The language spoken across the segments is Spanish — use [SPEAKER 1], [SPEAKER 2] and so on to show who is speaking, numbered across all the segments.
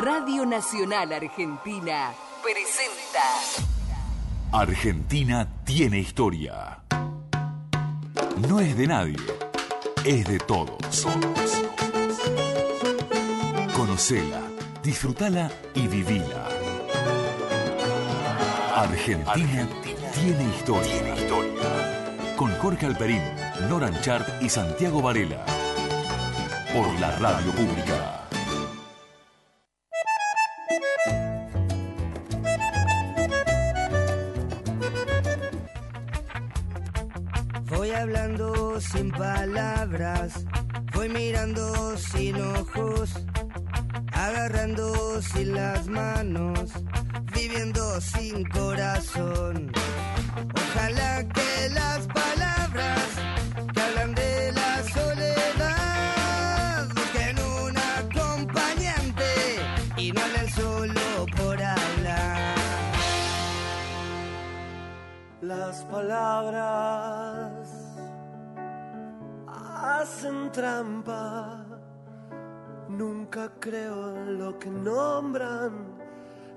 [SPEAKER 1] Radio Nacional Argentina presenta
[SPEAKER 2] Argentina tiene historia. No es de nadie, es de todos. Conocela, disfrutala y vivila. Argentina, tiene historia. Con Jorge Alperín, Noran Chart y Santiago Varela. Por la radio pública.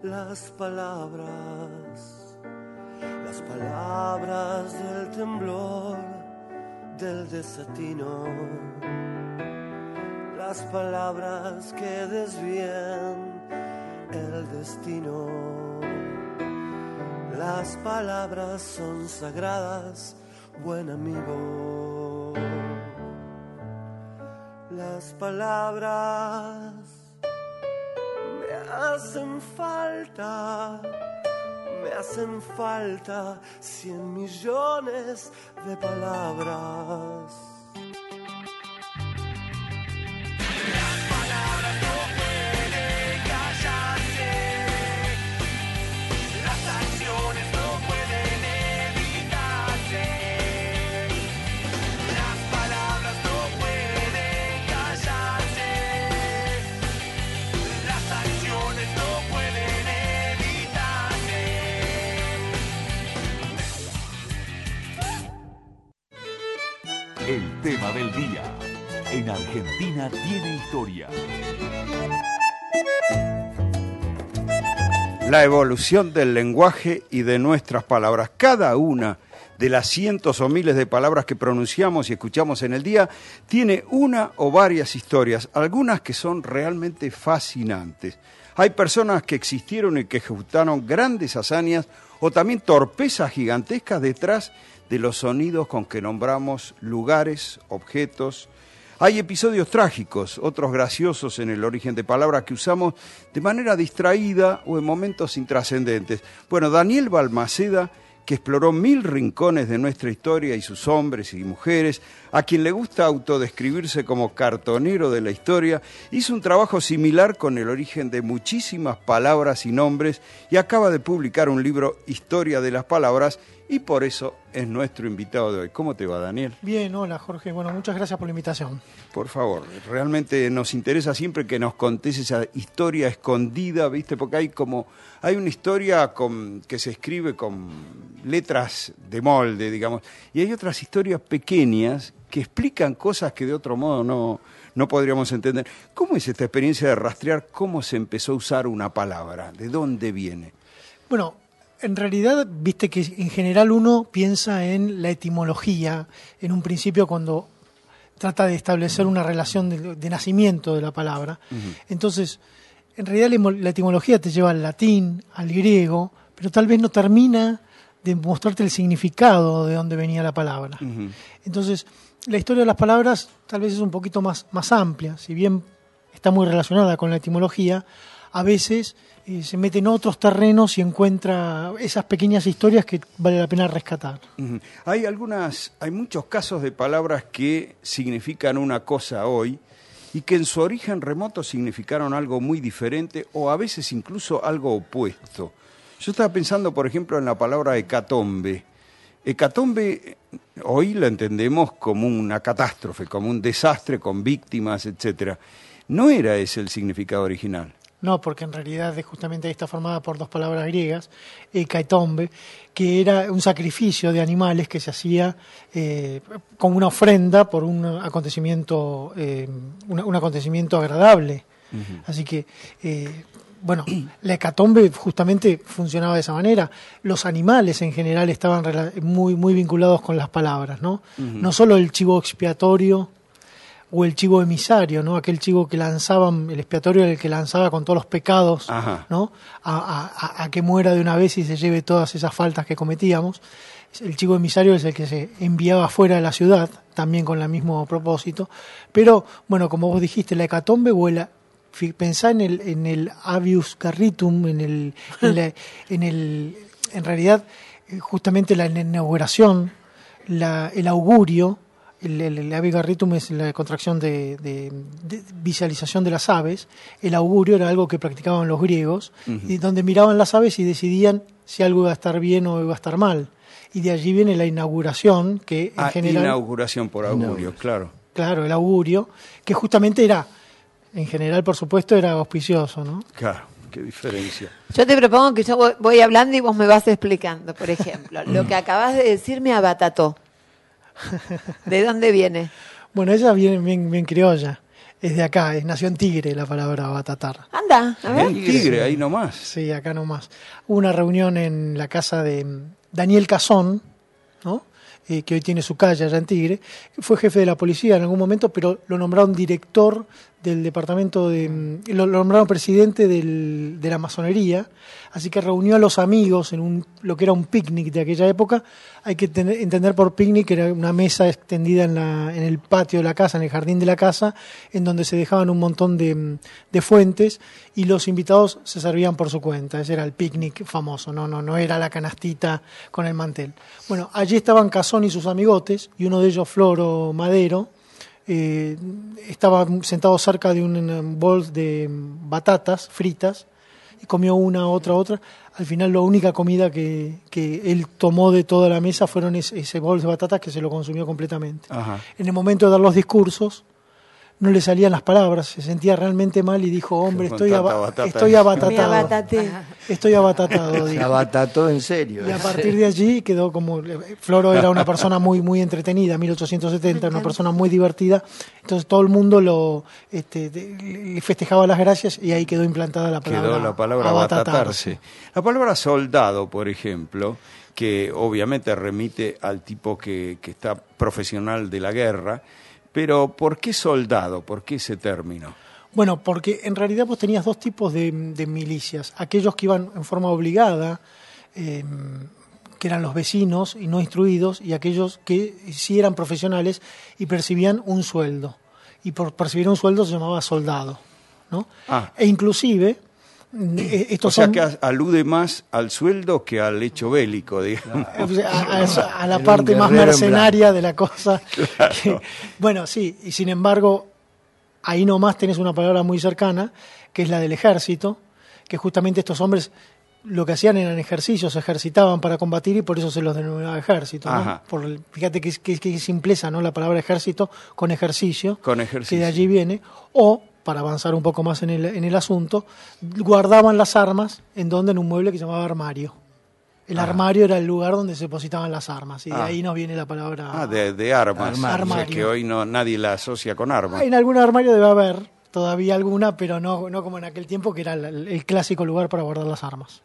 [SPEAKER 3] Las palabras.
[SPEAKER 4] Las palabras del temblor, del desatino. Las palabras que desvían el destino. Las palabras son sagradas, buen amigo. Las palabras hacen falta, me hacen falta cien millones de palabras.
[SPEAKER 2] Del día. En Argentina tiene historia.
[SPEAKER 5] La evolución del lenguaje y de nuestras palabras. Cada una de las cientos o miles de palabras que pronunciamos y escuchamos en el día tiene una o varias historias, algunas que son realmente fascinantes. Hay personas que existieron y que ejecutaron grandes hazañas o también torpezas gigantescas detrás de los sonidos con que nombramos lugares, objetos. Hay episodios trágicos, otros graciosos en el origen de palabras que usamos de manera distraída o en momentos intrascendentes. Bueno, Daniel Balmaceda, que exploró mil rincones de nuestra historia y sus hombres y mujeres, a quien le gusta autodescribirse como cartonero de la historia, hizo un trabajo similar con el origen de muchísimas palabras y nombres y acaba de publicar un libro Historia de las Palabras y por eso es nuestro invitado de hoy. ¿Cómo te va, Daniel?
[SPEAKER 6] Bien, hola Jorge. Bueno, muchas gracias por la invitación.
[SPEAKER 5] Por favor, realmente nos interesa siempre que nos contés esa historia escondida, ¿viste? Porque hay como hay una historia con, que se escribe con letras de molde, digamos, y hay otras historias pequeñas que explican cosas que de otro modo no, no podríamos entender. ¿Cómo es esta experiencia de rastrear cómo se empezó a usar una palabra? ¿De dónde viene?
[SPEAKER 6] Bueno, en realidad, viste que en general uno piensa en la etimología, en un principio cuando trata de establecer una relación de, de nacimiento de la palabra. Entonces, en realidad la, la etimología te lleva al latín, al griego, pero tal vez no termina de mostrarte el significado de dónde venía la palabra. Entonces, la historia de las palabras tal vez es un poquito más, más amplia, si bien está muy relacionada con la etimología, a veces eh, se mete en otros terrenos y encuentra esas pequeñas historias que vale la pena rescatar.
[SPEAKER 5] Hay algunas, hay muchos casos de palabras que significan una cosa hoy y que en su origen remoto significaron algo muy diferente o a veces incluso algo opuesto. Yo estaba pensando, por ejemplo, en la palabra hecatombe. Hecatombe hoy la entendemos como una catástrofe, como un desastre con víctimas, etcétera. No era ese el significado original.
[SPEAKER 6] No, porque en realidad es justamente está formada por dos palabras griegas, ekatombe, que era un sacrificio de animales que se hacía eh, como una ofrenda por un acontecimiento, eh, un acontecimiento agradable. Así que, eh, bueno, la hecatombe justamente funcionaba de esa manera. Los animales en general estaban muy, muy vinculados con las palabras, ¿no? No solo el chivo expiatorio o el chivo emisario, ¿no? Aquel chivo que lanzaban, el expiatorio el que lanzaba con todos los pecados,
[SPEAKER 5] Ajá.
[SPEAKER 6] ¿no? A, a- a- a que muera de una vez y se lleve todas esas faltas que cometíamos. El chivo emisario es el que se enviaba fuera de la ciudad, también con el mismo propósito. Pero, bueno, como vos dijiste, la hecatombe o el, pensá en el, en el avius carritum, en el, en, la- en el, en realidad, eh, justamente la inauguración, la- el augurio, el, el, carritum es la contracción de, de- de visualización de las aves, el augurio era algo que practicaban los griegos, y donde miraban las aves y decidían si algo iba a estar bien o iba a estar mal. Y de allí viene la inauguración, que en
[SPEAKER 5] Ah,
[SPEAKER 6] general...
[SPEAKER 5] inauguración por augurio, claro.
[SPEAKER 6] Claro, el augurio, que justamente era, en general, por supuesto, era auspicioso, ¿no?
[SPEAKER 5] Claro, qué diferencia.
[SPEAKER 7] Yo te propongo que yo voy, voy hablando y vos me vas explicando. Por ejemplo, lo que acabas de decir me abatató. ¿De dónde viene?
[SPEAKER 6] Bueno, ella viene bien, bien criolla, es de acá, es, nació en Tigre la palabra batatar.
[SPEAKER 7] Anda, a ver.
[SPEAKER 5] El tigre, ahí nomás.
[SPEAKER 6] Sí, acá nomás. Hubo una reunión en la casa de Daniel Cazón, ¿no? Eh, que hoy tiene su calle allá en Tigre. Fue jefe de la policía en algún momento, pero lo nombraron director del departamento de. mm, Lo, nombraron presidente del- de la masonería. Así que reunió a los amigos en un, lo que era un picnic de aquella época. Hay que entender por picnic que era una mesa extendida en, la, en el patio de la casa, en el jardín de la casa, en donde se dejaban un montón de, mm, fuentes y los invitados se servían por su cuenta. Ese era el picnic famoso, no, no, no era la canastita con el mantel. Bueno, allí estaban Cazón y sus amigotes, y uno de ellos, Floro Madero, eh, estaba sentado cerca de un bol de batatas fritas y comió una, otra, otra. Al final la única comida que, que él tomó de toda la mesa fueron ese, ese bol de batatas que se lo consumió completamente.
[SPEAKER 5] Ajá.
[SPEAKER 6] En el momento de dar los discursos, no le salían las palabras, se sentía realmente mal y dijo, hombre, estoy,
[SPEAKER 5] batata.
[SPEAKER 6] estoy abatatado. Estoy abatatado,
[SPEAKER 3] Se abatató en serio.
[SPEAKER 6] Y a partir de allí quedó como. Floro era una persona muy muy entretenida, 1870, una persona muy divertida. Entonces todo el mundo lo este, le festejaba las gracias y ahí quedó implantada la palabra.
[SPEAKER 5] Quedó la palabra abatatarse. La palabra soldado, por ejemplo, que obviamente remite al tipo que, que está profesional de la guerra, pero ¿por qué soldado? ¿Por qué ese término?
[SPEAKER 6] Bueno, porque en realidad vos tenías dos tipos de, de milicias. Aquellos que iban en forma obligada, eh, que eran los vecinos y no instruidos, y aquellos que sí eran profesionales y percibían un sueldo. Y por percibir un sueldo se llamaba soldado. ¿no?
[SPEAKER 5] Ah.
[SPEAKER 6] E inclusive, estos
[SPEAKER 5] o sea
[SPEAKER 6] son-
[SPEAKER 5] que alude más al sueldo que al hecho bélico, digamos.
[SPEAKER 6] a, a- a la parte más mercenaria de la cosa. que- bueno, sí, y sin embargo, ahí nomás tenés una palabra muy cercana, que es la del ejército, que justamente estos hombres lo que hacían eran ejercicios, se ejercitaban para combatir y por eso se los denominaba ejército. ¿no?
[SPEAKER 5] Ajá.
[SPEAKER 6] Por el- fíjate que, que, que simpleza, ¿no? La palabra ejército con ejercicio,
[SPEAKER 5] Con
[SPEAKER 6] que
[SPEAKER 5] ejercicio.
[SPEAKER 6] de allí viene. O, para avanzar un poco más en el, en el asunto, guardaban las armas en donde en un mueble que se llamaba armario. El armario era el lugar donde se depositaban las armas y de
[SPEAKER 5] Ah.
[SPEAKER 6] ahí nos viene la palabra.
[SPEAKER 5] Ah, de, de armas.
[SPEAKER 6] Armario.
[SPEAKER 5] O sea que hoy no nadie la asocia con armas.
[SPEAKER 6] En algún armario debe haber todavía alguna, pero no, no como en aquel tiempo que era el, el clásico lugar para guardar las armas.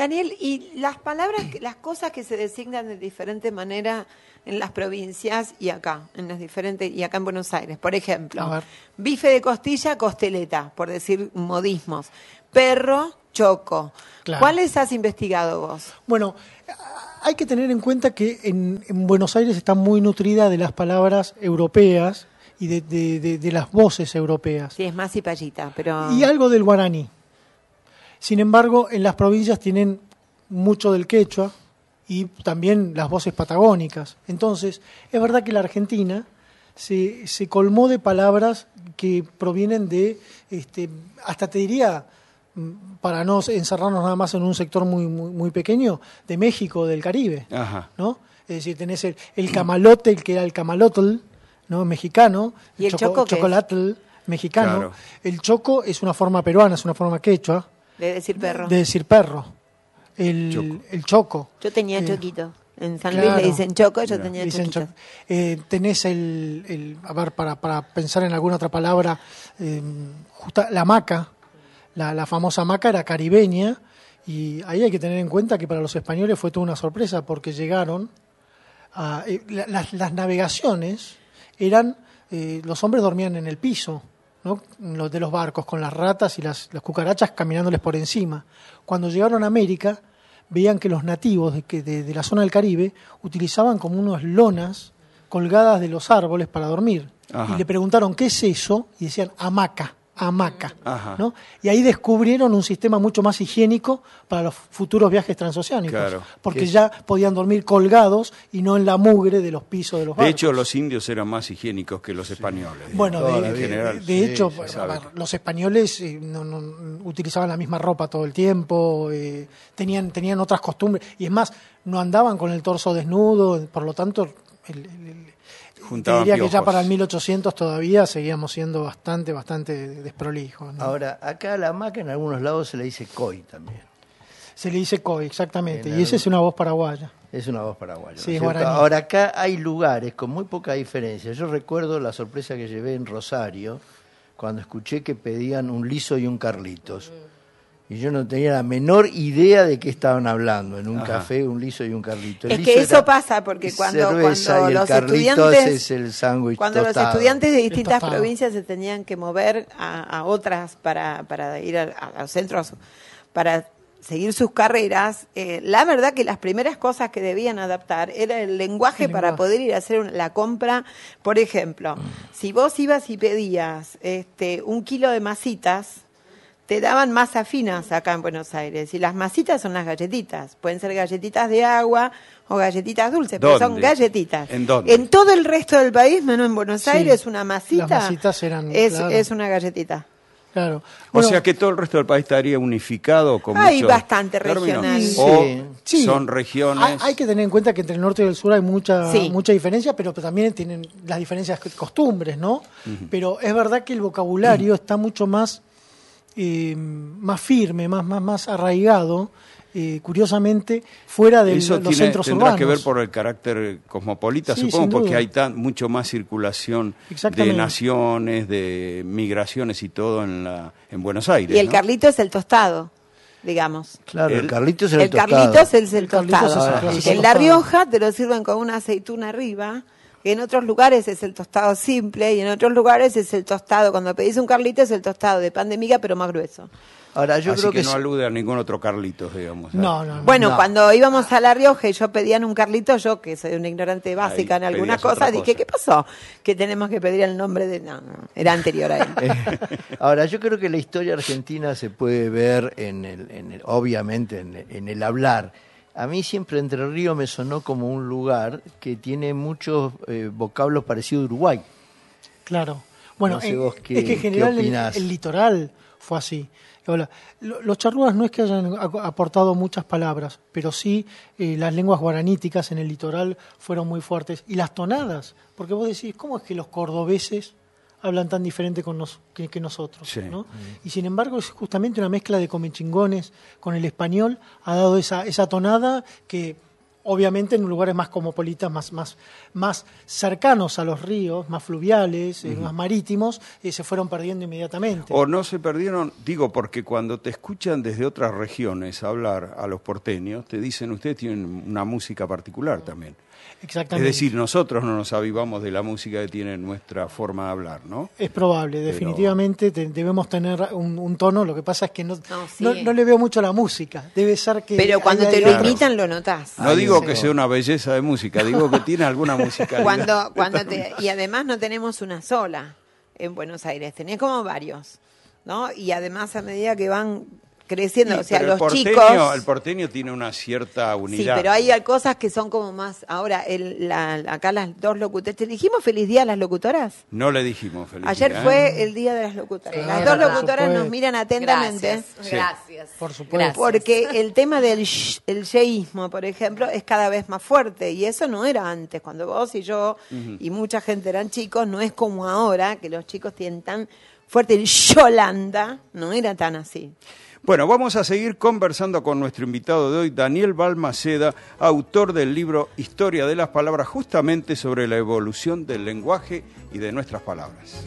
[SPEAKER 7] Daniel, y las palabras, las cosas que se designan de diferente manera en las provincias y acá, en las diferentes y acá en Buenos Aires. Por ejemplo, bife de costilla, costeleta, por decir modismos. Perro, choco.
[SPEAKER 6] Claro.
[SPEAKER 7] ¿Cuáles has investigado vos?
[SPEAKER 6] Bueno, hay que tener en cuenta que en, en Buenos Aires está muy nutrida de las palabras europeas y de, de- de- de las voces europeas.
[SPEAKER 7] Sí, es más y payita, pero...
[SPEAKER 6] Y algo del guaraní. Sin embargo, en las provincias tienen mucho del quechua y también las voces patagónicas. Entonces, es verdad que la Argentina se, se colmó de palabras que provienen de, este, hasta te diría, mm, para no encerrarnos nada más en un sector muy, muy, muy pequeño, de México, del Caribe.
[SPEAKER 5] Ajá.
[SPEAKER 6] ¿no? Es decir, tenés el, el camalote, el que era el camalotl, ¿no? Mexicano,
[SPEAKER 7] ¿Y el choco
[SPEAKER 6] chocolatl, mexicano.
[SPEAKER 5] Claro.
[SPEAKER 6] El choco es una forma peruana, es una forma quechua
[SPEAKER 7] De decir perro.
[SPEAKER 6] de decir perro. El
[SPEAKER 5] Choco.
[SPEAKER 6] El choco.
[SPEAKER 7] Yo tenía
[SPEAKER 6] Eh,
[SPEAKER 7] choquito. En San
[SPEAKER 6] claro.
[SPEAKER 7] Luis le dicen choco, yo tenía
[SPEAKER 6] dicen
[SPEAKER 7] choquito.
[SPEAKER 6] cho- eh, tenés el, el- a ver, para, para pensar en alguna otra palabra, eh, justa- la maca, la, la famosa maca era caribeña, y ahí hay que tener en cuenta que para los españoles fue toda una sorpresa porque llegaron a, eh, la- las, las navegaciones eran, eh, los hombres dormían en el piso, ¿no? los de los barcos, con las ratas y las, las cucarachas caminándoles por encima. Cuando llegaron a América, veían que los nativos de, que- de- de la zona del Caribe utilizaban como unas lonas colgadas de los árboles para dormir.
[SPEAKER 5] Ajá.
[SPEAKER 6] Y le preguntaron, ¿qué es eso? Y decían, hamaca, hamaca.
[SPEAKER 5] Ajá.
[SPEAKER 6] ¿no? Y ahí descubrieron un sistema mucho más higiénico para los futuros viajes transoceánicos.
[SPEAKER 5] Claro.
[SPEAKER 6] Porque
[SPEAKER 5] Que-
[SPEAKER 6] ya podían dormir colgados y no en la mugre de los pisos de los
[SPEAKER 5] De
[SPEAKER 6] barcos.
[SPEAKER 5] hecho, los indios eran más higiénicos que los españoles.
[SPEAKER 6] Bueno, de, de- de hecho, los españoles eh, no- no- utilizaban la misma ropa todo el tiempo, eh, tenían, tenían otras costumbres, y es más, no andaban con el torso desnudo, por lo tanto, el- el- el- te
[SPEAKER 5] Juntaban
[SPEAKER 6] diría que ya
[SPEAKER 5] piojos.
[SPEAKER 6] para el 1800 todavía seguíamos siendo bastante, bastante desprolijos. ¿no?
[SPEAKER 8] Ahora, acá a la maca en algunos lados se le dice coi también.
[SPEAKER 6] Se le dice coi, exactamente,
[SPEAKER 8] En
[SPEAKER 6] y esa es una voz paraguaya.
[SPEAKER 8] Es una voz paraguaya. ¿no
[SPEAKER 6] Sí, guaraní.
[SPEAKER 8] Ahora, acá hay lugares con muy poca diferencia. Yo recuerdo la sorpresa que llevé en Rosario cuando escuché que pedían un liso y un Carlitos. Y yo no tenía la menor idea de qué estaban hablando. En un
[SPEAKER 5] Ajá.
[SPEAKER 8] café, un liso y un Carlito. El
[SPEAKER 7] Es
[SPEAKER 8] liso
[SPEAKER 7] que eso pasa porque cuando, cuando los estudiantes
[SPEAKER 8] es el sándwich
[SPEAKER 7] cuando los estudiantes de distintas provincias se tenían que mover a, a otras para, para ir a, a los centros para seguir sus carreras, eh, la verdad que las primeras cosas que debían adaptar era el lenguaje
[SPEAKER 6] El
[SPEAKER 7] para
[SPEAKER 6] lenguaje.
[SPEAKER 7] poder ir a hacer un- la compra. Por ejemplo, si vos ibas y pedías este, un kilo de masitas, te daban masa finas acá en Buenos Aires. Y las masitas son las galletitas. Pueden ser galletitas de agua o galletitas dulces, pero son galletitas.
[SPEAKER 5] ¿En dónde?
[SPEAKER 7] En todo el resto del país, menos en Buenos
[SPEAKER 6] Sí,
[SPEAKER 7] Aires, una masita
[SPEAKER 6] las masitas eran,
[SPEAKER 7] es,
[SPEAKER 6] claro.
[SPEAKER 7] es una galletita.
[SPEAKER 6] Claro.
[SPEAKER 5] O sea que todo el resto del país estaría unificado con
[SPEAKER 7] Hay
[SPEAKER 5] muchos
[SPEAKER 7] bastante
[SPEAKER 5] términos.
[SPEAKER 7] regional.
[SPEAKER 5] O
[SPEAKER 8] Sí.
[SPEAKER 6] Sí.
[SPEAKER 5] son regiones.
[SPEAKER 6] Hay, hay que tener en cuenta que entre el norte y el sur hay mucha,
[SPEAKER 7] Sí.
[SPEAKER 6] mucha diferencia, pero también tienen las diferencias de costumbres, ¿no? Pero es verdad que el vocabulario está mucho más, eh, más firme, más, más, más arraigado, eh, curiosamente, fuera de
[SPEAKER 5] Eso
[SPEAKER 6] los
[SPEAKER 5] tiene,
[SPEAKER 6] centros
[SPEAKER 5] tendrá
[SPEAKER 6] urbanos.
[SPEAKER 5] que ver por el carácter cosmopolita,
[SPEAKER 6] Sí,
[SPEAKER 5] supongo, porque hay tan, mucho más circulación de naciones, de migraciones y todo en, la, en Buenos Aires.
[SPEAKER 7] Y el
[SPEAKER 5] ¿no?
[SPEAKER 7] Carlito es el tostado, digamos.
[SPEAKER 8] Claro, el,
[SPEAKER 5] El-
[SPEAKER 8] Carlitos es el,
[SPEAKER 7] El
[SPEAKER 8] tostado.
[SPEAKER 7] Carlitos es el
[SPEAKER 6] El
[SPEAKER 7] tostado.
[SPEAKER 6] es
[SPEAKER 8] el clásico
[SPEAKER 7] en La
[SPEAKER 6] tostado.
[SPEAKER 7] Rioja te lo sirven con una aceituna arriba. Que En otros lugares es el tostado simple y en otros lugares es el tostado. Cuando pedís un Carlito es el tostado de pan de miga, pero más grueso.
[SPEAKER 8] Ahora, yo
[SPEAKER 5] Así
[SPEAKER 8] creo
[SPEAKER 5] que,
[SPEAKER 8] que,
[SPEAKER 5] no alude a ningún otro Carlitos, digamos.
[SPEAKER 6] No, no, no.
[SPEAKER 7] Bueno,
[SPEAKER 8] No.
[SPEAKER 7] cuando íbamos a La Rioja y yo pedían un Carlito, yo que soy una ignorante básica en algunas cosas, dije,
[SPEAKER 5] cosa.
[SPEAKER 7] ¿qué pasó? Que tenemos que pedir el nombre de... No, no, era anterior a él.
[SPEAKER 8] Ahora, yo creo que la historia argentina se puede ver, en el, en el- obviamente, en el, en el hablar. A mí siempre Entre Ríos me sonó como un lugar que tiene muchos eh, vocablos parecidos a Uruguay.
[SPEAKER 6] Claro. Bueno,
[SPEAKER 8] No sé
[SPEAKER 6] en-
[SPEAKER 8] vos qué-
[SPEAKER 6] es que en general el, litoral fue así. Ahora, lo- los charrúas no es que hayan aportado muchas palabras, pero sí eh, las lenguas guaraníticas en el litoral fueron muy fuertes. Y las tonadas, porque vos decís, ¿cómo es que los cordobeses hablan tan diferente con nos- que, que nosotros?
[SPEAKER 5] Sí.
[SPEAKER 6] ¿no? Y sin embargo es justamente una mezcla de comechingones con el español, ha dado esa, esa tonada que obviamente en lugares más cosmopolitas, más, más, más cercanos a los ríos, más fluviales, eh, más marítimos, eh, se fueron perdiendo inmediatamente.
[SPEAKER 5] O no se perdieron, digo, porque cuando te escuchan desde otras regiones hablar a los porteños, te dicen, ustedes tienen una música particular también. Es
[SPEAKER 6] Exactamente.
[SPEAKER 5] decir, nosotros no nos avivamos de la música que tiene nuestra forma de hablar, ¿no?
[SPEAKER 6] Es probable, definitivamente te- debemos tener un, un tono, lo que pasa es que no,
[SPEAKER 7] No, sí.
[SPEAKER 6] no, no le veo mucho la música, debe ser que...
[SPEAKER 7] Pero cuando
[SPEAKER 6] hay-
[SPEAKER 7] te
[SPEAKER 6] hay-
[SPEAKER 7] lo
[SPEAKER 5] Claro.
[SPEAKER 7] imitan lo notás.
[SPEAKER 5] No
[SPEAKER 8] Ahí
[SPEAKER 5] digo
[SPEAKER 8] sí.
[SPEAKER 5] que sea una belleza de música, digo que tiene alguna musicalidad.
[SPEAKER 7] Cuando, cuando te, y además no tenemos una sola en Buenos Aires, tenés como varios, ¿no? Y además a medida que van creciendo,
[SPEAKER 5] Sí,
[SPEAKER 7] o sea,
[SPEAKER 5] pero
[SPEAKER 7] los
[SPEAKER 5] el porteño,
[SPEAKER 7] chicos...
[SPEAKER 5] El porteño tiene una cierta
[SPEAKER 7] Sí,
[SPEAKER 5] unidad.
[SPEAKER 7] pero hay cosas que son como más... Ahora, el, la, acá las dos locutoras... ¿Te dijimos feliz día a las locutoras?
[SPEAKER 5] No le dijimos feliz
[SPEAKER 7] Ayer
[SPEAKER 5] día, ¿eh?
[SPEAKER 7] fue el día de las locutoras.
[SPEAKER 6] Sí,
[SPEAKER 7] las dos locutoras nos miran atentamente.
[SPEAKER 1] Gracias.
[SPEAKER 5] Sí.
[SPEAKER 1] Gracias.
[SPEAKER 6] Por supuesto.
[SPEAKER 1] Gracias.
[SPEAKER 7] Porque el tema del sh- el yeísmo, por ejemplo, es cada vez más fuerte y eso no era antes. Cuando vos y yo y mucha gente eran chicos, no es como ahora que los chicos tienen tan fuerte, el Yolanda, no era tan así.
[SPEAKER 5] Bueno, vamos a seguir conversando con nuestro invitado de hoy, Daniel Balmaceda, autor del libro Historia de las Palabras, justamente sobre la evolución del lenguaje y de nuestras palabras.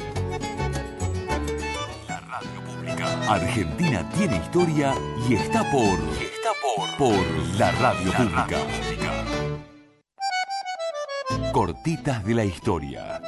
[SPEAKER 2] La radio pública argentina tiene historia y está por está por por la radio pública. Cortitas de la historia.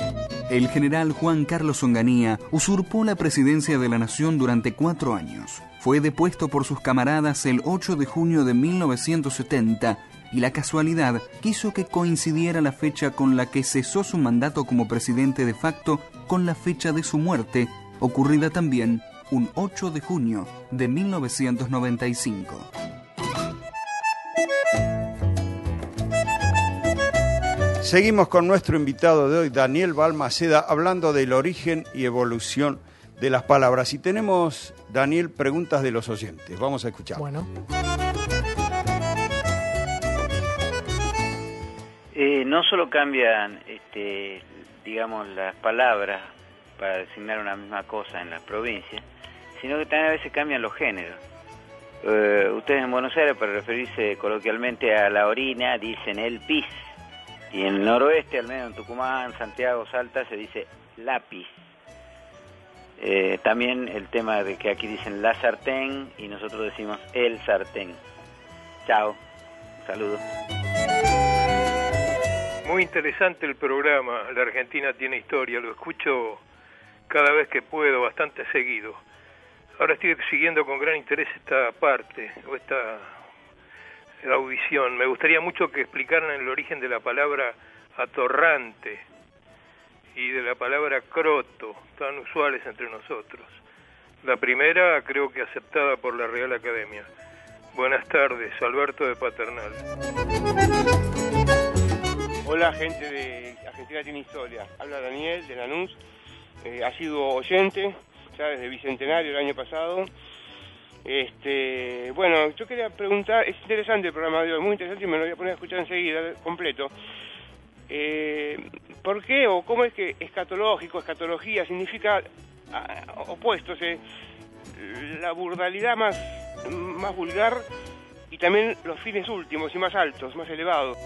[SPEAKER 9] El general Juan Carlos Onganía usurpó la presidencia de la nación durante cuatro años. Fue depuesto por sus camaradas el 8 de junio de 1970 y la casualidad quiso que coincidiera la fecha con la que cesó su mandato como presidente de facto con la fecha de su muerte, ocurrida también un 8 de junio de 1995.
[SPEAKER 5] Seguimos con nuestro invitado de hoy, Daniel Balmaceda, hablando del origen y evolución de las palabras. Y tenemos, Daniel, preguntas de los oyentes. Vamos a escuchar.
[SPEAKER 6] Bueno,
[SPEAKER 10] Eh, no solo cambian, este, digamos, las palabras para designar una misma cosa en las provincias, sino que también a veces cambian los géneros. Eh, ustedes en Buenos Aires, para referirse coloquialmente a la orina, dicen el pis. Y en el noroeste, al menos en Tucumán, Santiago, Salta, se dice lápiz. Eh, también el tema de que aquí dicen la sartén y nosotros decimos el sartén. Chao, saludos.
[SPEAKER 11] Muy interesante el programa, La Argentina tiene historia, lo escucho cada vez que puedo, bastante seguido. Ahora estoy siguiendo con gran interés esta parte, o esta audición. Me gustaría mucho que explicaran el origen de la palabra atorrante y de la palabra croto, tan usuales entre nosotros. La primera creo que aceptada por la Real Academia. Buenas tardes, Alberto de Paternal.
[SPEAKER 12] Hola gente de Argentina tiene historia. Habla Daniel de Lanús. Eh, ha sido oyente ya desde Bicentenario el año pasado. Este, bueno, yo quería preguntar, es interesante el programa de hoy, muy interesante y me lo voy a poner a escuchar enseguida completo. Eh, ¿Por qué o cómo es que escatológico, escatología significa ah, opuestos? eh? La burdalidad más, más vulgar y también los fines últimos y más altos, más elevados.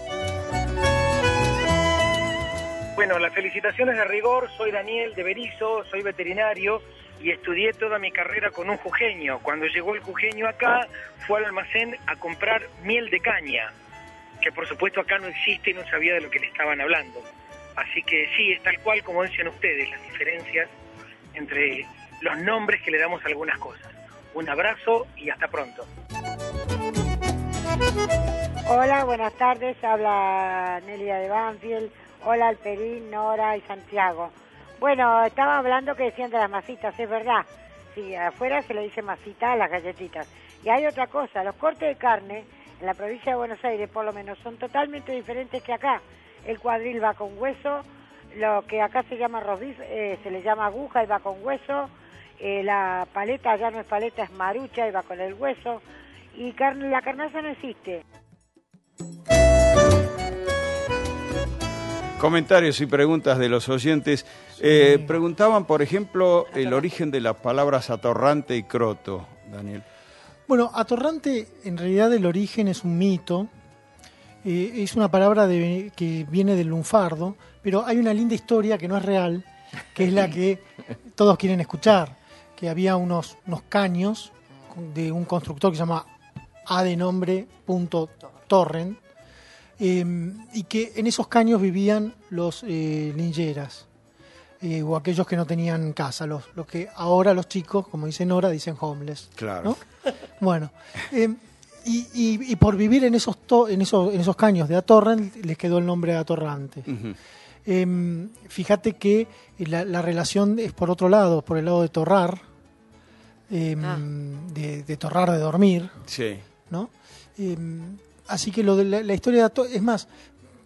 [SPEAKER 13] Bueno, las felicitaciones de rigor. Soy Daniel de Berizo, soy veterinario y estudié toda mi carrera con un jujeño. Cuando llegó el jujeño acá, fue al almacén a comprar miel de caña, que por supuesto acá no existe y no sabía de lo que le estaban hablando. Así que sí, es tal cual como dicen ustedes, las diferencias entre los nombres que le damos a algunas cosas. Un abrazo y hasta pronto.
[SPEAKER 14] Hola, buenas tardes. Habla Nelia de Banfield. Hola, Alperín, Nora y Santiago. Bueno, estaba hablando que decían de las masitas, es verdad. Sí, afuera se le dice masita a las galletitas. Y hay otra cosa, los cortes de carne en la provincia de Buenos Aires, por lo menos, son totalmente diferentes que acá. El cuadril va con hueso, lo que acá se llama rosbif, eh, se le llama aguja y va con hueso. Eh, la paleta ya no es paleta, es marucha y va con el hueso. Y carne, la carnaza no existe.
[SPEAKER 5] Comentarios y preguntas de los oyentes. Eh, preguntaban, por ejemplo, el origen de las palabras atorrante y croto, Daniel.
[SPEAKER 6] Bueno, atorrante en realidad el origen es un mito, eh, es una palabra de- que viene del lunfardo, pero hay una linda historia que no es real, que es la que todos quieren escuchar, que había unos, unos caños de un constructor que se llama A eh, y que en esos caños vivían los eh, lingeras, eh, o aquellos que no tenían casa, los, los que ahora los chicos, como dice Nora, dicen homeless.
[SPEAKER 5] Claro.
[SPEAKER 6] ¿no? Bueno, eh, y, y- y por vivir en esos, to- en, esos, en esos caños de Atorrent les quedó el nombre de Atorrante. Eh, fíjate que la, la relación es por otro lado, por el lado de torrar, eh, de, de torrar, de dormir,
[SPEAKER 5] Sí.
[SPEAKER 6] ¿no? Eh, así que lo de la, la historia de es más,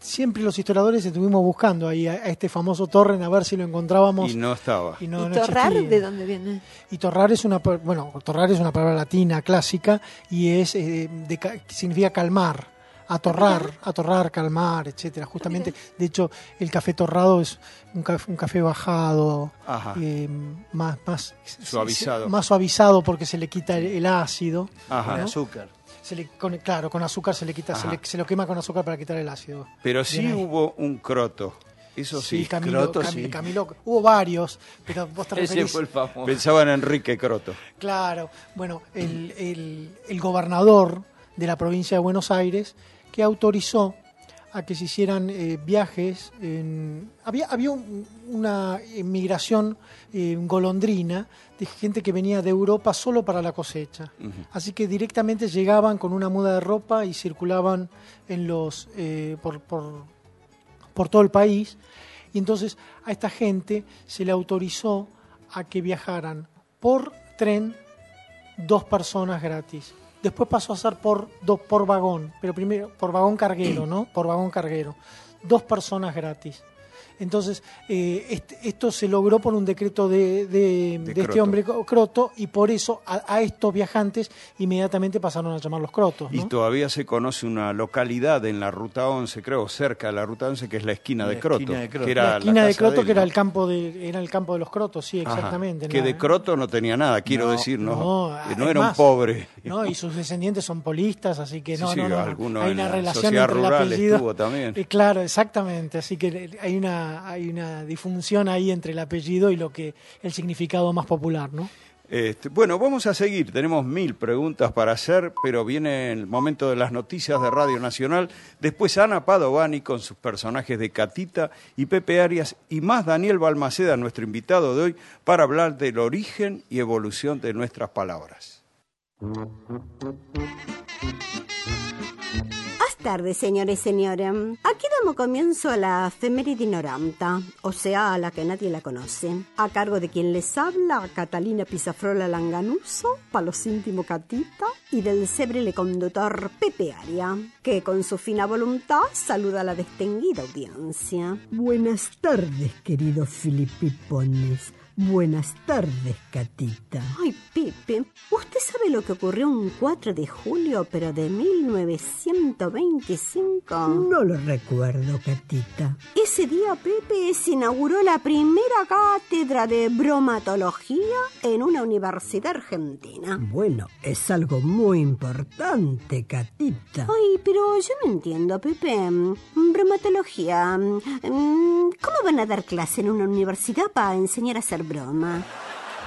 [SPEAKER 6] siempre los historiadores estuvimos buscando ahí a, a este famoso Torren a ver si lo encontrábamos.
[SPEAKER 5] Y no estaba.
[SPEAKER 6] Y no,
[SPEAKER 7] ¿Y
[SPEAKER 6] no
[SPEAKER 7] torrar
[SPEAKER 6] existía.
[SPEAKER 7] de dónde viene?
[SPEAKER 6] Y torrar es una bueno, torrar es una palabra latina clásica y es eh, de ca- significa calmar, atorrar, atorrar, calmar, etcétera. Justamente, de hecho, el café torrado es un café, un café bajado, eh, más, más
[SPEAKER 5] Suavizado.
[SPEAKER 6] más suavizado porque se le quita el, el ácido.
[SPEAKER 5] Ajá.
[SPEAKER 6] ¿no?
[SPEAKER 8] azúcar.
[SPEAKER 6] Se le, con- claro, con azúcar se le quita, se, le- se lo quema con azúcar para quitar el ácido.
[SPEAKER 5] Pero sí hubo un croto. Eso sí.
[SPEAKER 6] Sí, Camilo,
[SPEAKER 5] Croto,
[SPEAKER 6] Cam-
[SPEAKER 5] sí.
[SPEAKER 6] Camilo- hubo varios, pero vos te
[SPEAKER 8] Ese
[SPEAKER 6] referís-
[SPEAKER 8] fue el famoso.
[SPEAKER 5] Pensaba en Enrique Croto.
[SPEAKER 6] Claro, bueno, el, el- el gobernador de la provincia de Buenos Aires que autorizó a que se hicieran eh, viajes. en- había había un- una inmigración eh, golondrina de gente que venía de Europa solo para la cosecha. Así que directamente llegaban con una muda de ropa y circulaban en los eh, por, por, por todo el país. Y entonces a esta gente se le autorizó a que viajaran por tren dos personas gratis. Después pasó a ser por dos por vagón, pero primero por vagón carguero, ¿no? Por vagón carguero. Dos personas gratis. Entonces, eh, este- esto se logró por un decreto de, de- de este
[SPEAKER 5] Croto.
[SPEAKER 6] hombre croto y por eso a, a estos viajantes inmediatamente pasaron a llamarlos crotos.
[SPEAKER 5] Y todavía se conoce una localidad en la ruta 11, creo, cerca de la ruta 11, que es la esquina, de, Croto,
[SPEAKER 8] esquina de Croto.
[SPEAKER 5] Que era
[SPEAKER 6] la esquina de
[SPEAKER 5] casa
[SPEAKER 6] Croto,
[SPEAKER 5] él,
[SPEAKER 6] que era
[SPEAKER 5] ¿no?
[SPEAKER 6] el campo de, era el campo de los crotos, sí,
[SPEAKER 5] Ajá.
[SPEAKER 6] exactamente.
[SPEAKER 5] Que
[SPEAKER 6] La-
[SPEAKER 5] de Croto no tenía nada, quiero
[SPEAKER 8] No,
[SPEAKER 5] decir, no.
[SPEAKER 6] No,
[SPEAKER 5] Que no era un pobre.
[SPEAKER 6] No, y sus descendientes son polistas, así que
[SPEAKER 5] Sí,
[SPEAKER 6] no,
[SPEAKER 5] sí,
[SPEAKER 6] no, no, Hay
[SPEAKER 5] en
[SPEAKER 6] una
[SPEAKER 5] la
[SPEAKER 6] relación
[SPEAKER 5] sociedad
[SPEAKER 6] entre el
[SPEAKER 5] rural
[SPEAKER 6] apellido.
[SPEAKER 5] estuvo también.
[SPEAKER 6] Eh, claro, exactamente. Así que hay una, hay una difunción ahí entre el apellido y lo que el significado más popular, ¿no?
[SPEAKER 5] Este, bueno, vamos a seguir. Tenemos mil preguntas para hacer, pero viene el momento de las noticias de Radio Nacional. Después Ana Padovani con sus personajes de Catita y Pepe Arias y más Daniel Balmaceda, nuestro invitado de hoy, para hablar del origen y evolución de nuestras palabras.
[SPEAKER 15] Tardes, señores y señores. Aquí damos comienzo a la efeméride ignoranta, o sea, a la que nadie la conoce. A cargo de quien les habla, Catalina Pisafrola Langanuso, Palos Íntimo Catita y del cébrele conductor Pepe Aria, que con su fina voluntad saluda a la distinguida audiencia.
[SPEAKER 16] Buenas tardes, queridos filipipones. Buenas tardes, Catita.
[SPEAKER 15] Ay, Pepe, ¿usted sabe lo que ocurrió un 4 de julio, pero de 1925?
[SPEAKER 16] No lo recuerdo, Catita.
[SPEAKER 15] Ese día, Pepe, se inauguró la primera cátedra de bromatología en una universidad argentina.
[SPEAKER 16] Bueno, es algo muy importante, Catita.
[SPEAKER 15] Ay, pero yo no entiendo, Pepe. Bromatología. mm, ¿Cómo van a dar clase en una universidad para enseñar a hacer broma?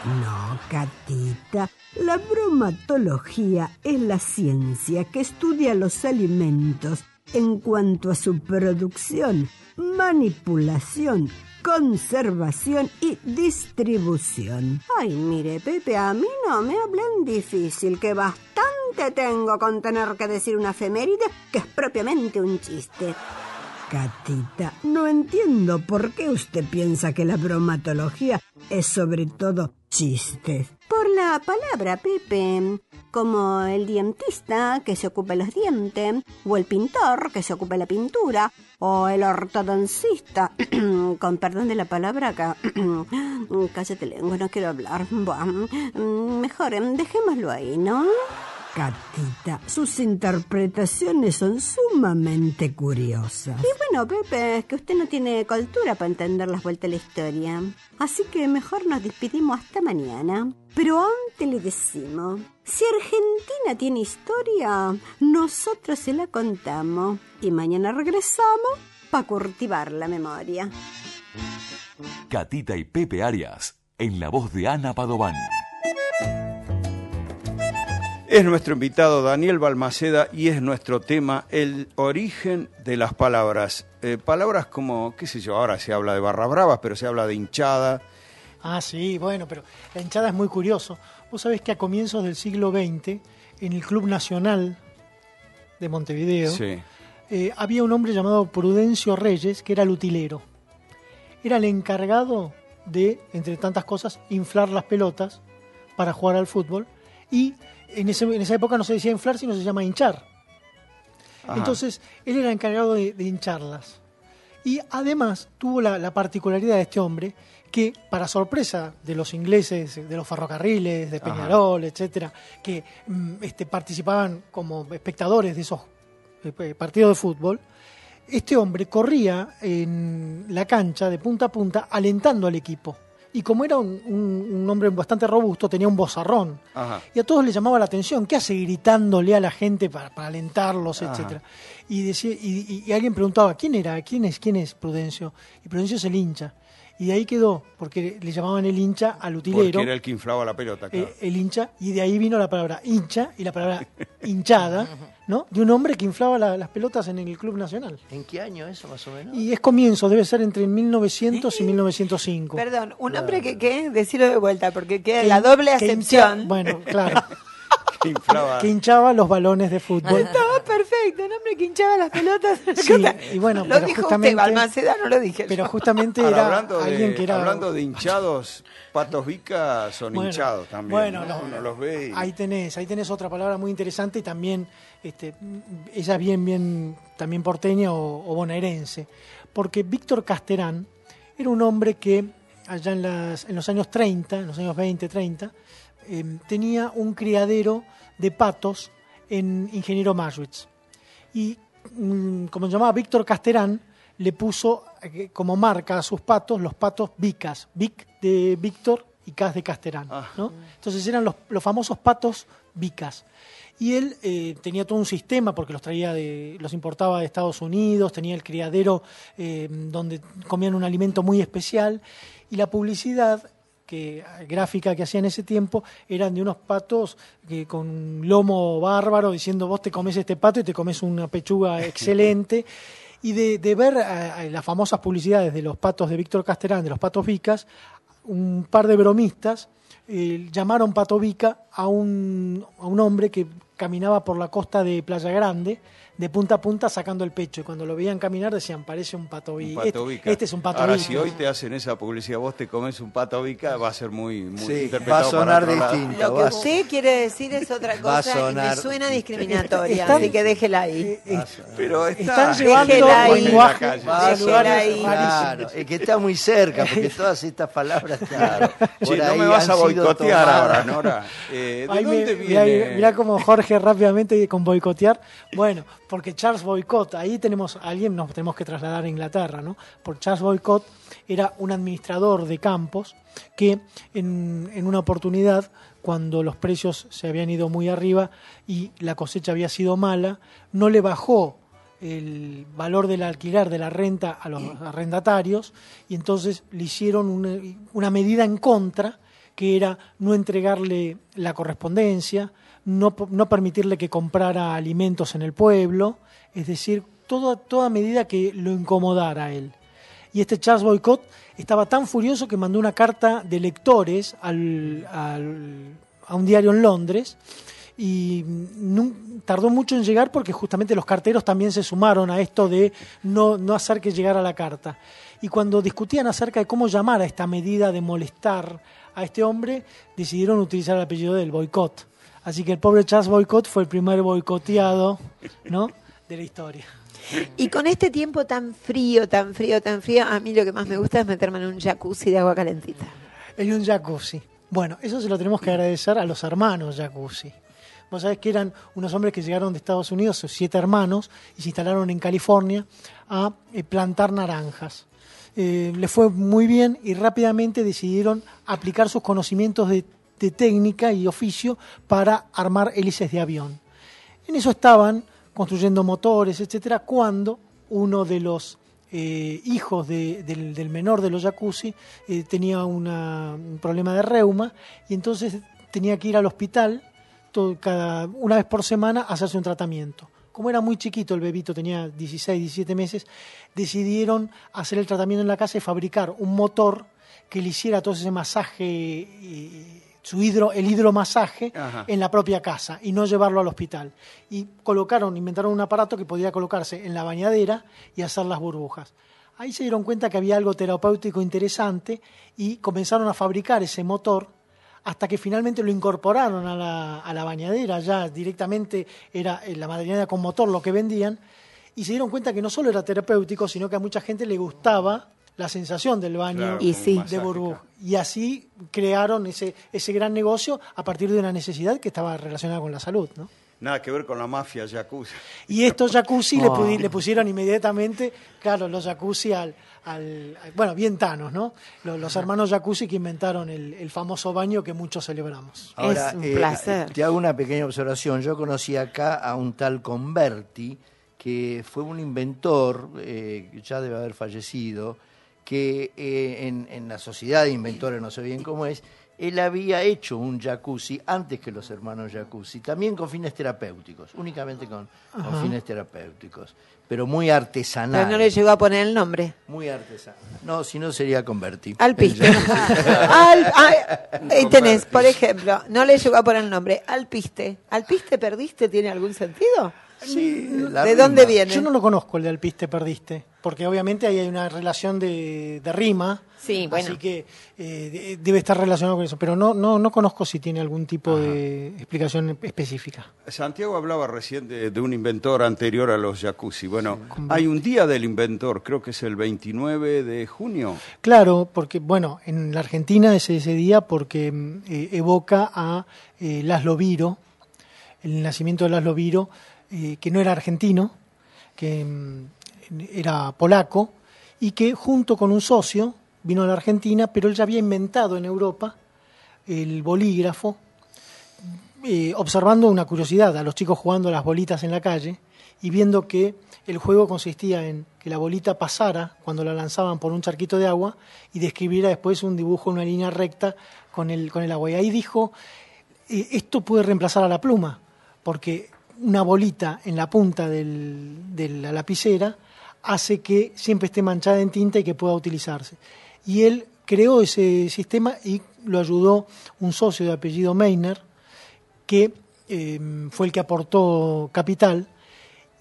[SPEAKER 16] No, Catita. La bromatología es la ciencia que estudia los alimentos en cuanto a su producción, manipulación, conservación y distribución.
[SPEAKER 15] Ay, mire, Pepe, a mí no me hablen difícil, que bastante tengo con tener que decir una efeméride que es propiamente un chiste.
[SPEAKER 16] Catita, no entiendo por qué usted piensa que la bromatología es sobre todo chistes.
[SPEAKER 15] Por la palabra, Pepe, como el dientista que se ocupa los dientes, o el pintor que se ocupa la pintura, o el ortodoncista, con perdón de la palabra acá, cállate lengua, no quiero hablar. Bueno, mejor dejémoslo ahí, ¿no?
[SPEAKER 16] Catita, sus interpretaciones son sumamente curiosas.
[SPEAKER 15] Y bueno, Pepe, es que usted no tiene cultura para entender las vueltas de la historia. Así que mejor nos despedimos hasta mañana. Pero antes le decimos, si Argentina tiene historia, nosotros se la contamos. Y mañana regresamos para cultivar la memoria.
[SPEAKER 2] Catita y Pepe Arias, en la voz de Ana Padovani.
[SPEAKER 5] Es nuestro invitado Daniel Balmaceda y es nuestro tema el origen de las palabras. Eh, palabras como, qué sé yo, ahora se habla de barra bravas, pero se habla de hinchada.
[SPEAKER 6] Ah, sí, bueno, pero la hinchada es muy curioso. Vos sabés que a comienzos del siglo XX, en el Club Nacional de Montevideo,
[SPEAKER 5] Sí.
[SPEAKER 6] eh, había un hombre llamado Prudencio Reyes, que era el utilero. Era el encargado de, entre tantas cosas, inflar las pelotas para jugar al fútbol. Y en, ese- en esa época no se decía inflar, sino se llama hinchar.
[SPEAKER 5] Ajá.
[SPEAKER 6] Entonces, él era encargado de, de hincharlas. Y además tuvo la, la particularidad de este hombre que, para sorpresa de los ingleses, de los ferrocarriles, de
[SPEAKER 5] Ajá.
[SPEAKER 6] Peñarol, etcétera, que mm, este, participaban como espectadores de esos eh, partido de fútbol, este hombre corría en la cancha de punta a punta alentando al equipo. Y como era un, un- un hombre bastante robusto, tenía un bozarrón.
[SPEAKER 5] Ajá.
[SPEAKER 6] Y a todos les llamaba la atención. ¿Qué hace gritándole a la gente para, para alentarlos,
[SPEAKER 5] Ajá.
[SPEAKER 6] etcétera? Y, decía, y, y- y alguien preguntaba, ¿quién era? ¿Quién es? ¿Quién es Prudencio? Y Prudencio es el hincha. Y de ahí quedó, porque le llamaban el hincha al utilero.
[SPEAKER 5] Porque era el que inflaba la pelota, claro.
[SPEAKER 6] Eh, el hincha, y de ahí vino la palabra hincha y la palabra hinchada, ¿no? De un hombre que inflaba la- las pelotas en el Club Nacional.
[SPEAKER 8] ¿En qué año eso más o menos?
[SPEAKER 6] Y es comienzo, debe ser entre 1900 y 1905.
[SPEAKER 7] Perdón, un hombre que, ¿qué? Decirlo de vuelta, porque queda
[SPEAKER 6] Que-
[SPEAKER 7] la doble
[SPEAKER 6] que hincha-
[SPEAKER 7] acepción.
[SPEAKER 6] bueno, claro.
[SPEAKER 5] Que inflaba.
[SPEAKER 6] que hinchaba los balones de fútbol.
[SPEAKER 7] Perfecto, un hombre que hinchaba las pelotas.
[SPEAKER 6] Sí, y bueno,
[SPEAKER 7] lo
[SPEAKER 6] pero
[SPEAKER 7] dijo
[SPEAKER 6] justamente-
[SPEAKER 7] usted, Balmaceda, no lo dije
[SPEAKER 6] Pero justamente
[SPEAKER 5] Ahora,
[SPEAKER 6] era
[SPEAKER 5] hablando,
[SPEAKER 6] alguien
[SPEAKER 5] de,
[SPEAKER 6] que era...
[SPEAKER 5] hablando de hinchados, Patos Vica son
[SPEAKER 6] Bueno,
[SPEAKER 5] hinchados también.
[SPEAKER 6] bueno,
[SPEAKER 5] ¿no?
[SPEAKER 6] los-
[SPEAKER 5] Uno los ve y-
[SPEAKER 6] Ahí tenés, ahí tenés otra palabra muy interesante y también este, ella es bien, bien también porteña o, o bonaerense. Porque Víctor Casterán era un hombre que allá en, las, en los años 30, en los años 20, 30, eh, tenía un criadero de patos en Ingeniero Marwitz. Y mm, como se llamaba Víctor Casterán, le puso eh, como marca a sus patos los patos Vicas. Vic de Víctor y Cas de Casterán. ¿no? Entonces eran los, los famosos patos Vicas. Y él eh, tenía todo un sistema porque los traía de, los importaba de Estados Unidos, tenía el criadero eh, donde comían un alimento muy especial y la publicidad que gráfica que hacía en ese tiempo eran de unos patos que con un lomo bárbaro diciendo vos te comes este pato y te comes una pechuga excelente y de, de ver eh, eh, las famosas publicidades de los patos de Víctor Casterán, de los patos vicas, un par de bromistas eh, llamaron pato vica a un, a un hombre que caminaba por la costa de Playa Grande de punta a punta sacando el pecho y cuando lo veían caminar decían parece un pato
[SPEAKER 5] un
[SPEAKER 6] vica.
[SPEAKER 5] pato
[SPEAKER 6] Este, este es un pato
[SPEAKER 5] Ahora, si hoy te hacen esa publicidad, vos te comes un pato Vica, va a ser muy, muy
[SPEAKER 8] Sí,
[SPEAKER 5] interpretado
[SPEAKER 8] va a sonar
[SPEAKER 5] para otro lado.
[SPEAKER 8] distinto.
[SPEAKER 7] Lo que usted quiere decir es otra
[SPEAKER 8] Va a
[SPEAKER 7] cosa y me suena discriminatoria,
[SPEAKER 6] Están-
[SPEAKER 7] así que déjela ahí.
[SPEAKER 5] Pero está,
[SPEAKER 6] Están llevando
[SPEAKER 7] Déjela ahí.
[SPEAKER 6] lenguaje
[SPEAKER 8] a
[SPEAKER 6] lugares
[SPEAKER 7] ahí.
[SPEAKER 8] Claro, es que está muy cerca, porque todas estas palabras, claro.
[SPEAKER 5] Che,
[SPEAKER 8] por
[SPEAKER 5] no
[SPEAKER 8] ahí
[SPEAKER 5] me vas a boicotear ahora, Nora. Eh, ¿De
[SPEAKER 6] Ay,
[SPEAKER 5] dónde
[SPEAKER 6] mirá,
[SPEAKER 5] viene?
[SPEAKER 6] mirá cómo Jorge rápidamente con boicotear. Bueno, porque Charles Boycott, ahí tenemos a alguien, nos tenemos que trasladar a Inglaterra, ¿no? Por Charles Boycott era un administrador de campos que en, en una oportunidad, cuando los precios se habían ido muy arriba y la cosecha había sido mala, no le bajó el valor del alquiler de la renta a los arrendatarios y entonces le hicieron una, una medida en contra que era no entregarle la correspondencia, no, no permitirle que comprara alimentos en el pueblo, es decir, toda, medida que lo incomodara a él. Y este Charles Boycott estaba tan furioso que mandó una carta de lectores al- a un diario en Londres y nun- tardó mucho en llegar porque justamente los carteros también se sumaron a esto de no, no hacer que llegara la carta. Y cuando discutían acerca de cómo llamar a esta medida de molestar a este hombre, decidieron utilizar el apellido del boicot. Así que el pobre Charles Boycott fue el primer boicoteado ¿no? de la historia.
[SPEAKER 7] Y con este tiempo tan frío, tan frío, tan frío, a mí lo que más me gusta es meterme en un jacuzzi de agua calentita.
[SPEAKER 6] En un jacuzzi. Bueno, eso se lo tenemos que agradecer a los hermanos jacuzzi. Vos sabés que eran unos hombres que llegaron de Estados Unidos, sus siete hermanos, y se instalaron en California a eh, plantar naranjas. Eh, les fue muy bien y rápidamente decidieron aplicar sus conocimientos de, de técnica y oficio para armar hélices de avión. En eso estaban construyendo motores, etcétera, cuando uno de los eh, hijos de- del, menor de los jacuzzi eh, tenía un problema de reuma y entonces tenía que ir al hospital cada, una vez por semana a hacerse un tratamiento. Como era muy chiquito el bebito, tenía 16, 17 meses, decidieron hacer el tratamiento en la casa y fabricar un motor que le hiciera todo ese masaje, eh, su hidro, el hidromasaje
[SPEAKER 5] Ajá.
[SPEAKER 6] en la propia casa y no llevarlo al hospital. Y colocaron, inventaron un aparato que podía colocarse en la bañadera y hacer las burbujas. Ahí se dieron cuenta que había algo terapéutico interesante y comenzaron a fabricar ese motor hasta que finalmente lo incorporaron a la, a la bañadera, ya directamente era eh, la bañadera con motor lo que vendían, y se dieron cuenta que no solo era terapéutico, sino que a mucha gente le gustaba la sensación del baño
[SPEAKER 5] Claro,
[SPEAKER 7] Y
[SPEAKER 5] como un
[SPEAKER 7] sí.
[SPEAKER 5] masaje,
[SPEAKER 6] de burbuja. Y así crearon ese, ese gran negocio a partir de una necesidad que estaba relacionada con la salud. ¿no?
[SPEAKER 5] Nada que ver con la mafia jacuzzi.
[SPEAKER 6] Y estos jacuzzi le,
[SPEAKER 5] Ah.
[SPEAKER 6] pudi- le pusieron inmediatamente, claro, los jacuzzi al, al- al- bueno, bien tanos, ¿no? Los, los hermanos jacuzzi que inventaron el, el famoso baño que muchos celebramos.
[SPEAKER 8] Ahora, eh, te hago una pequeña observación. Yo conocí acá a un tal Converti, que fue un inventor, eh, que ya debe haber fallecido, que eh, en, en la sociedad de inventores, no sé bien cómo es, él había hecho un jacuzzi antes que los hermanos jacuzzi, también con fines terapéuticos, únicamente con, con fines terapéuticos, pero muy artesanal.
[SPEAKER 7] Pero no le llegó a poner el nombre.
[SPEAKER 8] Muy artesanal. No, si no sería Converti.
[SPEAKER 7] Alpiste.
[SPEAKER 8] El jacuzzi.
[SPEAKER 7] Al, ahí tenés, por ejemplo, no le llegó a poner el nombre. Alpiste. ¿Alpiste perdiste tiene algún sentido?
[SPEAKER 8] Sí,
[SPEAKER 7] ¿De dónde viene?
[SPEAKER 6] Yo no lo conozco, el de Alpiste Perdiste, porque obviamente ahí hay una relación de, de rima.
[SPEAKER 7] Sí, bueno.
[SPEAKER 6] Así que eh, de- debe estar relacionado con eso, pero no, no, no conozco si tiene algún tipo de explicación específica.
[SPEAKER 5] Santiago hablaba recién de, de un inventor anterior a los jacuzzi. Bueno, hay un día del inventor, creo que es el 29 de junio.
[SPEAKER 6] Claro, porque, bueno, en la Argentina es ese día porque mm, eh, evoca a eh, Laszlo Viro, el nacimiento de Laszlo Viro, eh, que no era argentino, que mm, era polaco, y que junto con un socio vino a la Argentina, pero él ya había inventado en Europa el bolígrafo, eh, observando una curiosidad a los chicos jugando las bolitas en la calle y viendo que el juego consistía en que la bolita pasara cuando la lanzaban por un charquito de agua y describiera después un dibujo, una línea recta con el, con el agua. Y ahí dijo, eh, esto puede reemplazar a la pluma, porque una bolita en la punta del- de la lapicera hace que siempre esté manchada en tinta y que pueda utilizarse. Y él creó ese sistema y lo ayudó un socio de apellido Meiner, que eh, fue el que aportó capital,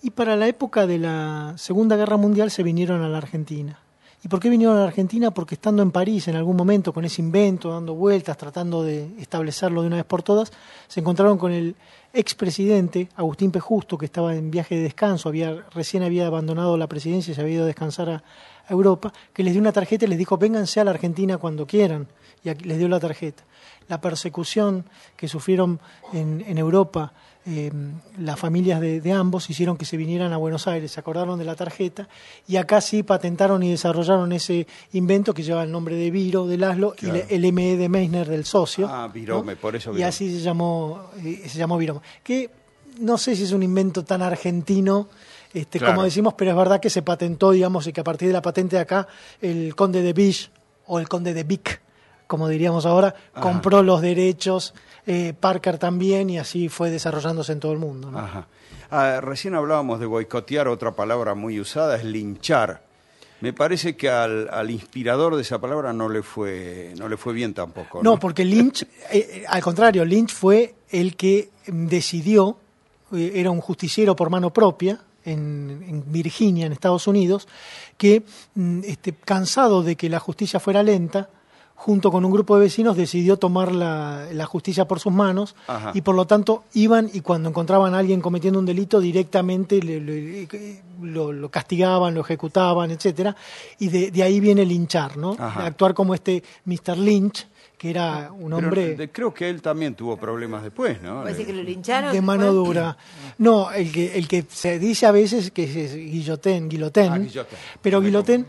[SPEAKER 6] y para la época de la Segunda Guerra Mundial se vinieron a la Argentina. ¿Y por qué vinieron a Argentina? Porque estando en París en algún momento con ese invento, dando vueltas, tratando de establecerlo de una vez por todas, se encontraron con el expresidente Agustín P. Justo, que estaba en viaje de descanso, había, recién había abandonado la presidencia y se había ido a descansar a, Europa, que les dio una tarjeta y les dijo, vénganse a la Argentina cuando quieran, y les dio la tarjeta. La persecución que sufrieron en, en Europa eh, las familias de, de ambos hicieron que se vinieran a Buenos Aires, se acordaron de la tarjeta y acá sí patentaron y desarrollaron ese invento que lleva el nombre de Viro, de Laszlo,
[SPEAKER 5] Claro.
[SPEAKER 6] y el ME de Meissner del socio.
[SPEAKER 5] Ah, Virome, por eso
[SPEAKER 6] Y
[SPEAKER 5] Virome.
[SPEAKER 6] así se llamó, eh, se llamó Virome. Que no sé si es un invento tan argentino este,
[SPEAKER 5] Claro.
[SPEAKER 6] como decimos, pero es verdad que se patentó, digamos, y que a partir de la patente de acá, el conde de Biche o el conde de Vic, como diríamos ahora,
[SPEAKER 5] Ajá.
[SPEAKER 6] compró los derechos, eh, Parker también, y así fue desarrollándose en todo el mundo. ¿no?
[SPEAKER 5] Ajá. Ah, recién hablábamos de boicotear, otra palabra muy usada es linchar. Me parece que al, al inspirador de esa palabra no le fue, no le fue bien tampoco.
[SPEAKER 6] No,
[SPEAKER 5] ¿no?
[SPEAKER 6] porque Lynch, eh, eh, al contrario, Lynch fue el que decidió, eh, era un justiciero por mano propia en, en Virginia, en Estados Unidos, que mm, este, cansado de que la justicia fuera lenta, junto con un grupo de vecinos decidió tomar la, la justicia por sus manos
[SPEAKER 5] Ajá.
[SPEAKER 6] y por lo tanto iban y cuando encontraban a alguien cometiendo un delito directamente le- le- lo, lo castigaban, lo ejecutaban, etcétera y de, de ahí viene linchar, ¿no?
[SPEAKER 5] Ajá.
[SPEAKER 6] Actuar como este Mr. Lynch que era un
[SPEAKER 5] Pero,
[SPEAKER 6] hombre
[SPEAKER 5] de- creo que él también tuvo problemas después, ¿no?
[SPEAKER 7] ¿Puede decir que lo lincharon?
[SPEAKER 6] de mano
[SPEAKER 7] después?
[SPEAKER 6] dura. No, el que, el que se dice a veces que es Guillotin, Guillotin,
[SPEAKER 5] Ah, Guillotin.
[SPEAKER 6] pero Guillotin,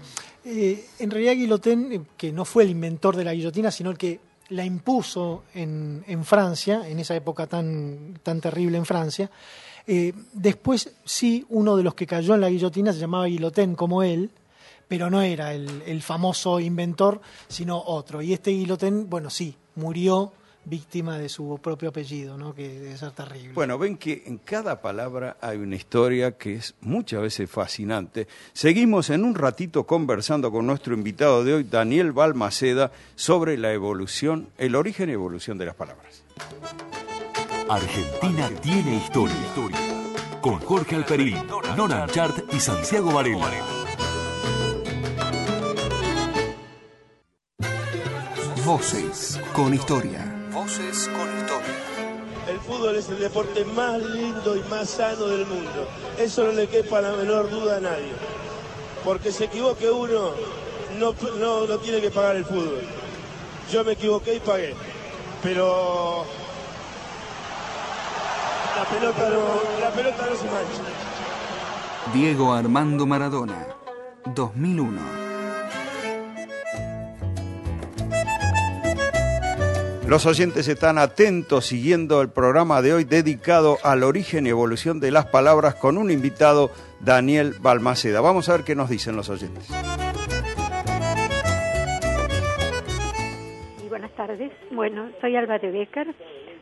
[SPEAKER 6] eh, en realidad Guillotin, eh, que no fue el inventor de la guillotina, sino el que la impuso en, en Francia, en esa época tan, tan terrible en Francia, eh, después sí, uno de los que cayó en la guillotina se llamaba Guillotin como él, pero no era el, el famoso inventor, sino otro. Y este Guillotin, bueno, sí, murió víctima de su propio apellido, ¿no? que debe ser terrible.
[SPEAKER 5] Bueno, ven que en cada palabra hay una historia que es muchas veces fascinante. Seguimos en un ratito conversando con nuestro invitado de hoy, Daniel Balmaceda, sobre la evolución, el origen y evolución de las palabras.
[SPEAKER 2] Argentina tiene historia. Con Jorge Alperín, Nora Chart y Santiago Varela.
[SPEAKER 9] Voces con historia. Voces con historia.
[SPEAKER 17] El fútbol es el deporte más lindo y más sano del mundo. Eso no le quepa la menor duda a nadie. Porque se equivoque uno, no, no, no tiene que pagar el fútbol. Yo me equivoqué y pagué. Pero la pelota no, la pelota no se mancha.
[SPEAKER 9] Diego Armando Maradona, 2001.
[SPEAKER 5] Los oyentes están atentos siguiendo el programa de hoy dedicado al origen y evolución de las palabras con un invitado, Daniel Balmaceda. Vamos a ver qué nos dicen los oyentes.
[SPEAKER 18] Y buenas tardes. Bueno, soy Alba de Becker.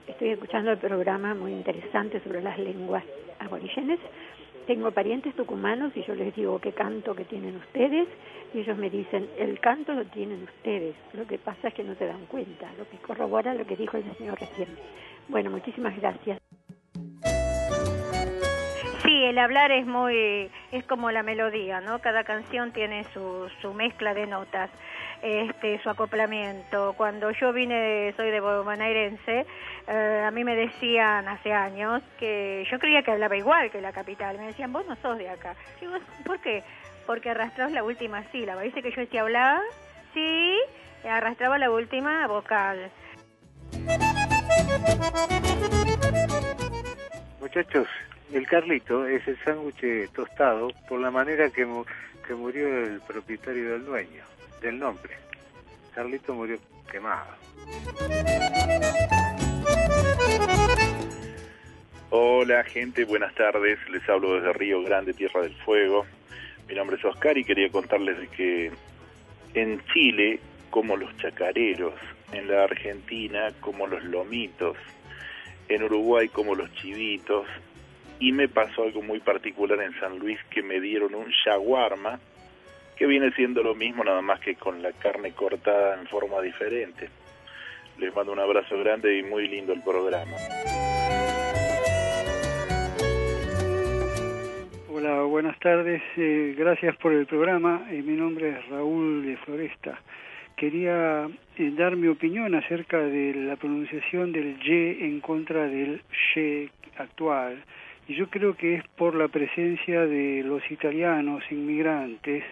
[SPEAKER 18] Estoy escuchando el programa muy interesante sobre las lenguas aborígenes. Tengo parientes tucumanos y yo les digo qué canto que tienen ustedes y ellos me dicen el canto lo tienen ustedes. Lo que pasa es que no se dan cuenta, lo que corrobora lo que dijo el señor recién. Bueno, muchísimas gracias.
[SPEAKER 19] Sí, el hablar es muy, es como la melodía, ¿no? Cada canción tiene su, su mezcla de notas, este, su acoplamiento. Cuando yo vine, soy de bonaerense, eh, a mí me decían hace años que yo creía que hablaba igual que la capital. Me decían, vos no sos de acá. Digo, ¿por qué? Porque arrastrás la última sílaba. Dice que yo decía hablaba, sí, arrastraba la última vocal.
[SPEAKER 20] Muchachos, el Carlito es el sándwich tostado por la manera que, mu- que murió el propietario del dueño, del nombre. Carlito murió quemado.
[SPEAKER 21] Hola gente, buenas tardes. Les hablo desde Río Grande, Tierra del Fuego. Mi nombre es Oscar y quería contarles que en Chile, como los chacareros, en la Argentina, como los lomitos, en Uruguay, como los chivitos, y me pasó algo muy particular en San Luis que me dieron un shawarma, que viene siendo lo mismo, nada más que con la carne cortada en forma diferente. Les mando un abrazo grande y muy lindo el programa.
[SPEAKER 22] Hola, buenas tardes. eh, gracias por el programa. Eh, mi nombre es Raúl de Floresta. Quería eh, dar mi opinión acerca de la pronunciación del Y en contra del she actual. Y yo creo que es por la presencia de los italianos inmigrantes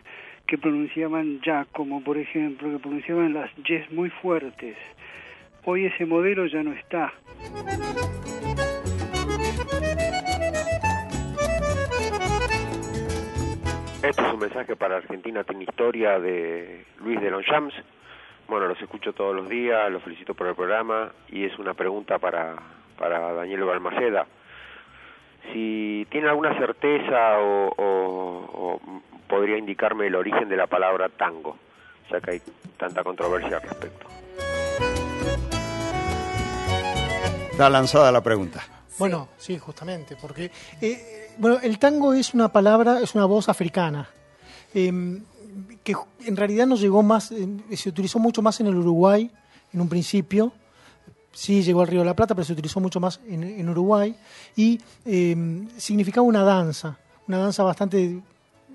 [SPEAKER 22] que pronunciaban ya, como por ejemplo, que pronunciaban las yes muy fuertes. Hoy ese modelo ya no está.
[SPEAKER 23] Este es un mensaje para Argentina Tiene Historia de Luis de Longchamps. Bueno, los escucho todos los días, los felicito por el programa y es una pregunta para, para Daniel Balmaceda. Si tiene alguna certeza o- o podría indicarme el origen de la palabra tango, ya que hay tanta controversia al respecto.
[SPEAKER 5] Está lanzada la pregunta.
[SPEAKER 6] Bueno, sí, justamente, porque eh, bueno, el tango es una palabra, es una voz africana, eh, que en realidad nos llegó más, eh, se utilizó mucho más en el Uruguay en un principio, sí llegó al Río de la Plata, pero se utilizó mucho más en, en Uruguay y eh, significaba una danza, una danza bastante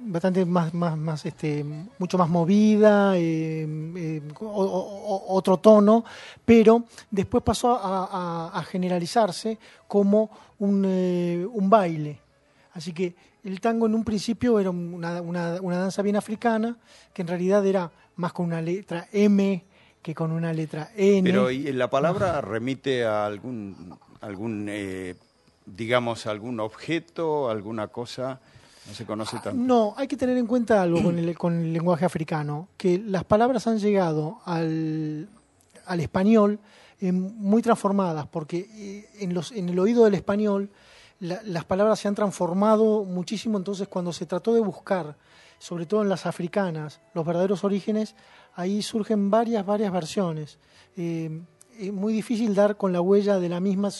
[SPEAKER 6] bastante más más más este mucho más movida eh, eh, otro tono pero después pasó a, a- generalizarse como un, eh, un baile así que el tango en un principio era una, una, danza bien africana que en realidad era más con una letra M que con una letra N
[SPEAKER 5] Pero ¿y la palabra remite a algún, algún digamos, algún objeto, alguna cosa? No se conoce tanto.
[SPEAKER 6] No, hay que tener en cuenta algo con el, con el lenguaje africano, que las palabras han llegado al, al español eh, muy transformadas, porque eh, en, los, en el oído del español la- las palabras se han transformado muchísimo, entonces cuando se trató de buscar, sobre todo en las africanas, los verdaderos orígenes, ahí surgen varias, varias versiones. Eh, es muy difícil dar con la huella de la misma,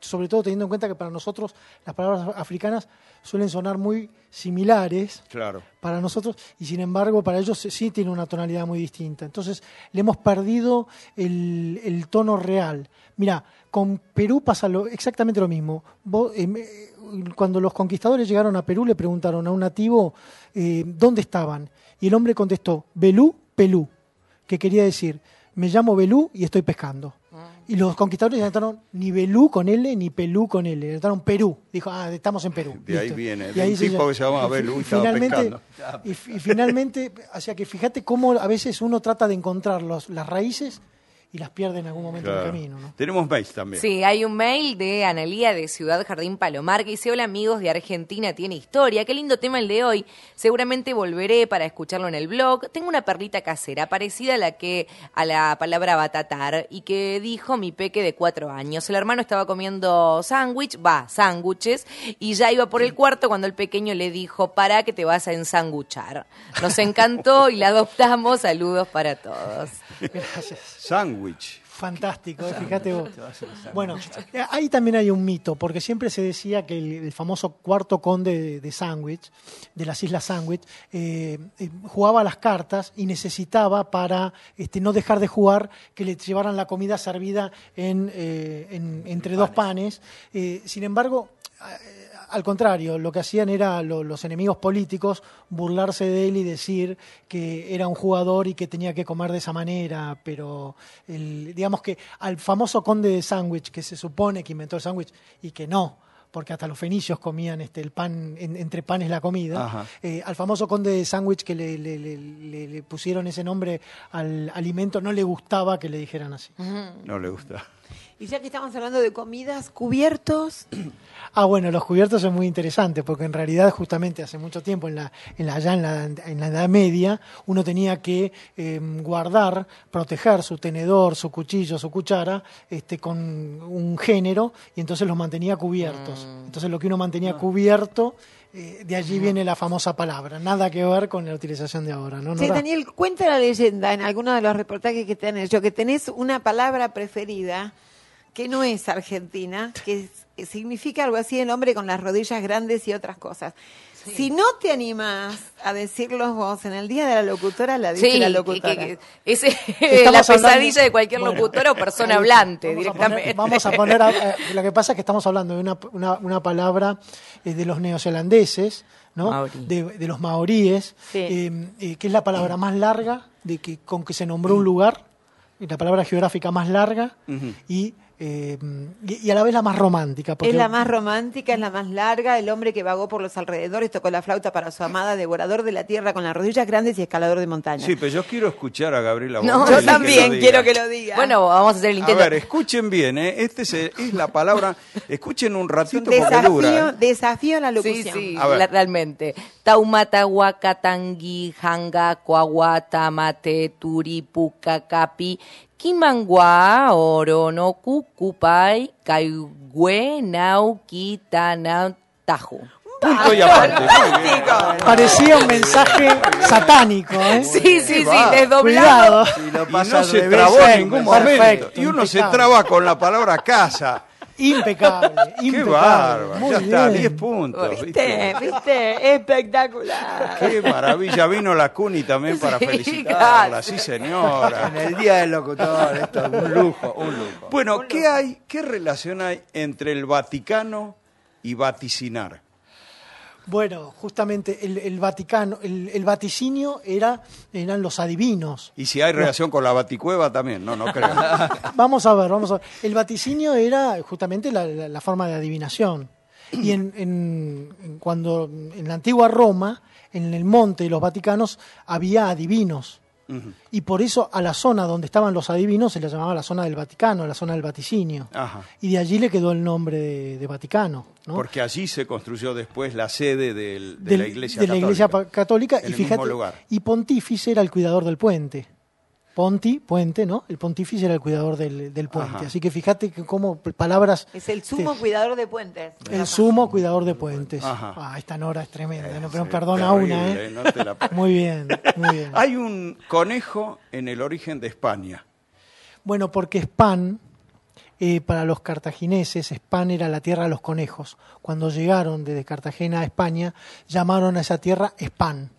[SPEAKER 6] sobre todo teniendo en cuenta que para nosotros las palabras africanas suelen sonar muy similares
[SPEAKER 5] Claro.
[SPEAKER 6] para nosotros y sin embargo para ellos sí tiene una tonalidad muy distinta. Entonces le hemos perdido el, el tono real. Mira, con Perú pasa lo- exactamente lo mismo. Vos, eh, me- cuando los conquistadores llegaron a Perú le preguntaron a un nativo eh, dónde estaban y el hombre contestó Belú, Pelú, que quería decir me llamo Belú y estoy pescando. Y los conquistadores anotaron ni Belú con L ni Pelú con L, anotaron Perú. Dijo, ah, estamos en Perú.
[SPEAKER 5] De ahí viene,
[SPEAKER 6] Y
[SPEAKER 5] de
[SPEAKER 6] ahí
[SPEAKER 5] un
[SPEAKER 6] se
[SPEAKER 5] tipo que se Belú y
[SPEAKER 6] finalmente, y finalmente, o sea que fíjate cómo a veces uno trata de encontrar los, las raíces y las pierde en algún momento
[SPEAKER 5] Claro.
[SPEAKER 6] del camino. ¿no?
[SPEAKER 5] Tenemos mails también.
[SPEAKER 24] Sí, hay un mail de Analía de Ciudad Jardín Palomar que dice, hola amigos de Argentina, tiene historia. Qué lindo tema el de hoy. Seguramente volveré para escucharlo en el blog. Tengo una perlita casera parecida a la que a la palabra batatar y que dijo mi peque de cuatro años. El hermano estaba comiendo sándwich, va, sándwiches, y ya iba por el cuarto cuando el pequeño le dijo, para que te vas a ensanguchar. Nos encantó y la adoptamos. Saludos para todos.
[SPEAKER 6] Gracias.
[SPEAKER 5] Sándwich.
[SPEAKER 6] Fantástico, eh, fíjate vos. Bueno, ahí también hay un mito, porque siempre se decía que el, el famoso cuarto conde de, de Sandwich, de las Islas Sandwich, eh, eh, jugaba a las cartas y necesitaba para este, no dejar de jugar que le llevaran la comida servida en, eh, en- entre dos panes. Eh, sin embargo, al contrario, lo que hacían era lo- los enemigos políticos burlarse de él y decir que era un jugador y que tenía que comer de esa manera, pero el- digamos que al famoso conde de sándwich, que se supone que inventó el sándwich y que no, porque hasta los fenicios comían este, el pan, en- entre panes la comida, eh, al famoso conde de sándwich que le, le- le- le- le pusieron ese nombre al alimento, no le gustaba que le dijeran así.
[SPEAKER 5] No le gusta.
[SPEAKER 7] Y ya que estamos hablando de comidas, cubiertos,
[SPEAKER 6] Ah, bueno, los cubiertos es muy interesante porque en realidad justamente hace mucho tiempo, en la, en la, ya en la, en la Edad Media, uno tenía que eh, guardar, proteger su tenedor, su cuchillo, su cuchara, este, con un género y entonces los mantenía cubiertos. Entonces lo que uno mantenía cubierto, eh, de allí viene la famosa palabra. Nada que ver con la utilización de ahora, ¿no?
[SPEAKER 7] Sí,
[SPEAKER 6] Nora?
[SPEAKER 7] Daniel, cuenta la leyenda en alguno de los reportajes que te han hecho que tenés una palabra preferida que no es argentina, que significa algo así el hombre con las rodillas grandes y otras cosas. Si no te animás a decirlos vos en el día de la locutora, la dice
[SPEAKER 24] Sí,
[SPEAKER 7] la locutora.
[SPEAKER 24] que- que- es la
[SPEAKER 6] Estamos hablando-
[SPEAKER 24] pesadilla de cualquier
[SPEAKER 6] Bueno,
[SPEAKER 24] locutor o persona
[SPEAKER 6] ahí está.
[SPEAKER 24] hablante
[SPEAKER 6] Vamos a
[SPEAKER 24] directamente.
[SPEAKER 6] poner- vamos a poner, a- eh, lo que pasa es que estamos hablando de una, una, una palabra eh, de los neozelandeses, ¿no? De, de los maoríes, eh, eh, que es la palabra más larga de que, con que se nombró un lugar, y la palabra geográfica más larga y, eh, y, y a la vez la más romántica. porque-
[SPEAKER 7] Es la más romántica, es la más larga, el hombre que vagó por los alrededores, tocó la flauta para su amada, devorador de la tierra con las rodillas grandes y escalador de montaña.
[SPEAKER 5] Sí, pero yo quiero escuchar a Gabriela
[SPEAKER 24] No, yo también
[SPEAKER 7] quiero que lo diga.
[SPEAKER 24] Bueno, vamos a hacer el
[SPEAKER 5] A
[SPEAKER 24] intento.
[SPEAKER 5] ver, escuchen bien, ¿eh? Este es, es la palabra. Escuchen un ratito porque
[SPEAKER 7] Desafío,
[SPEAKER 5] dura. ¿eh?
[SPEAKER 7] desafío a la
[SPEAKER 24] Sí,
[SPEAKER 7] locución.
[SPEAKER 24] sí,
[SPEAKER 5] A ver.
[SPEAKER 24] la- realmente. Taumatahuacatangi, Hanga, Coahuata, Mate, Turipuca, Capi, Kimangua, Orono, Cucupai, Caigüe, Nauquitana, Tajo.
[SPEAKER 5] Punto y aparte.
[SPEAKER 6] Parecía un mensaje satánico, ¿eh?
[SPEAKER 24] Sí, sí, sí, desdoblado.
[SPEAKER 6] Cuidado.
[SPEAKER 8] Si lo
[SPEAKER 5] Y no se trabó en ningún momento.
[SPEAKER 6] Perfecto,
[SPEAKER 5] y uno se traba con la palabra casa.
[SPEAKER 6] Impecable,
[SPEAKER 5] Qué
[SPEAKER 6] impecable.
[SPEAKER 5] bárbaro.
[SPEAKER 6] Muy
[SPEAKER 5] Ya está,
[SPEAKER 6] bien.
[SPEAKER 5] 10 puntos. ¿viste?
[SPEAKER 7] ¿Viste? ¿Viste? Espectacular.
[SPEAKER 5] Qué maravilla. Vino la Cuni también para
[SPEAKER 24] Sí,
[SPEAKER 5] felicitarla.
[SPEAKER 24] gracias.
[SPEAKER 5] Sí, señora.
[SPEAKER 8] En el día del locutor, esto es un lujo, un lujo.
[SPEAKER 5] Bueno, ¿qué hay, qué relación hay entre el Vaticano y vaticinar?
[SPEAKER 6] Bueno, justamente el, el Vaticano, el, el vaticinio era, eran los adivinos.
[SPEAKER 5] Y si hay relación con la Baticueva también, no, no creo.
[SPEAKER 6] Vamos a ver, vamos a ver. El vaticinio era justamente la, la- la forma de adivinación. Y en, en- en cuando en la antigua Roma, en el monte de los Vaticanos, había adivinos. Y por eso a la zona donde estaban los adivinos se le llamaba la zona del Vaticano, la zona del vaticinio.
[SPEAKER 5] Ajá.
[SPEAKER 6] Y de allí le quedó el nombre de, de Vaticano. ¿no?
[SPEAKER 5] Porque allí se construyó después la sede del- de
[SPEAKER 6] Del-
[SPEAKER 5] la Iglesia
[SPEAKER 6] de la
[SPEAKER 5] Católica.
[SPEAKER 6] Iglesia Católica.
[SPEAKER 5] En
[SPEAKER 6] y
[SPEAKER 5] el mismo
[SPEAKER 6] fíjate,
[SPEAKER 5] lugar.
[SPEAKER 6] y Pontífice era el cuidador del puente. Ponti, puente, ¿no? El pontífice era el cuidador del, del puente.
[SPEAKER 5] Ajá.
[SPEAKER 6] Así que fíjate que como palabras...
[SPEAKER 7] Es el sumo cuidador de puentes.
[SPEAKER 6] El sumo cuidador de puentes.
[SPEAKER 5] Ajá.
[SPEAKER 6] Ah, esta Nora es tremenda, no,
[SPEAKER 5] Sí,
[SPEAKER 6] pero perdona
[SPEAKER 5] terrible,
[SPEAKER 6] una, ¿eh?
[SPEAKER 5] no te la-
[SPEAKER 6] Muy bien, muy bien.
[SPEAKER 5] Hay un conejo en el origen de España.
[SPEAKER 6] Bueno, porque Span, eh, para los cartagineses, Span era la tierra de los conejos. Cuando llegaron desde Cartagena a España, llamaron a esa tierra Span,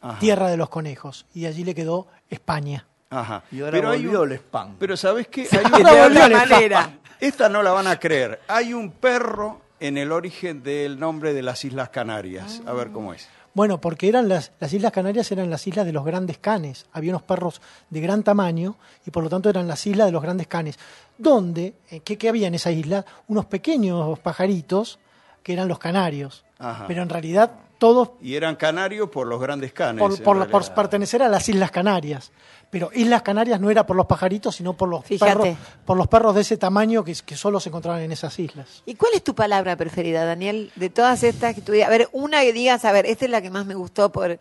[SPEAKER 5] Ajá.
[SPEAKER 6] tierra de los conejos. Y allí le quedó España.
[SPEAKER 5] Ajá.
[SPEAKER 8] Y ahora
[SPEAKER 5] Pero hay
[SPEAKER 8] volvió
[SPEAKER 5] un-
[SPEAKER 8] el spam.
[SPEAKER 5] Pero ¿sabes qué? Hay un-. Esta no la van a creer. Hay un perro en el origen del nombre de las Islas Canarias. A ver cómo es.
[SPEAKER 6] Bueno, porque eran las, las Islas Canarias eran las islas de los grandes canes. Había unos perros de gran tamaño y por lo tanto eran las islas de los grandes canes. Donde, eh, ¿qué, qué había en esa isla? Unos pequeños pajaritos que eran los canarios.
[SPEAKER 5] Ajá.
[SPEAKER 6] Pero en realidad todos
[SPEAKER 5] Y eran canarios por los grandes canes.
[SPEAKER 6] por, pertenecer a las Islas Canarias. Pero Islas Canarias no era por los pajaritos, sino por los
[SPEAKER 7] Fíjate.
[SPEAKER 6] perros, por los perros de ese tamaño que, que solo se encontraban en esas islas.
[SPEAKER 7] ¿Y cuál es tu palabra preferida, Daniel? De todas estas que tú a ver, una que digas, a ver, esta es la que más me gustó por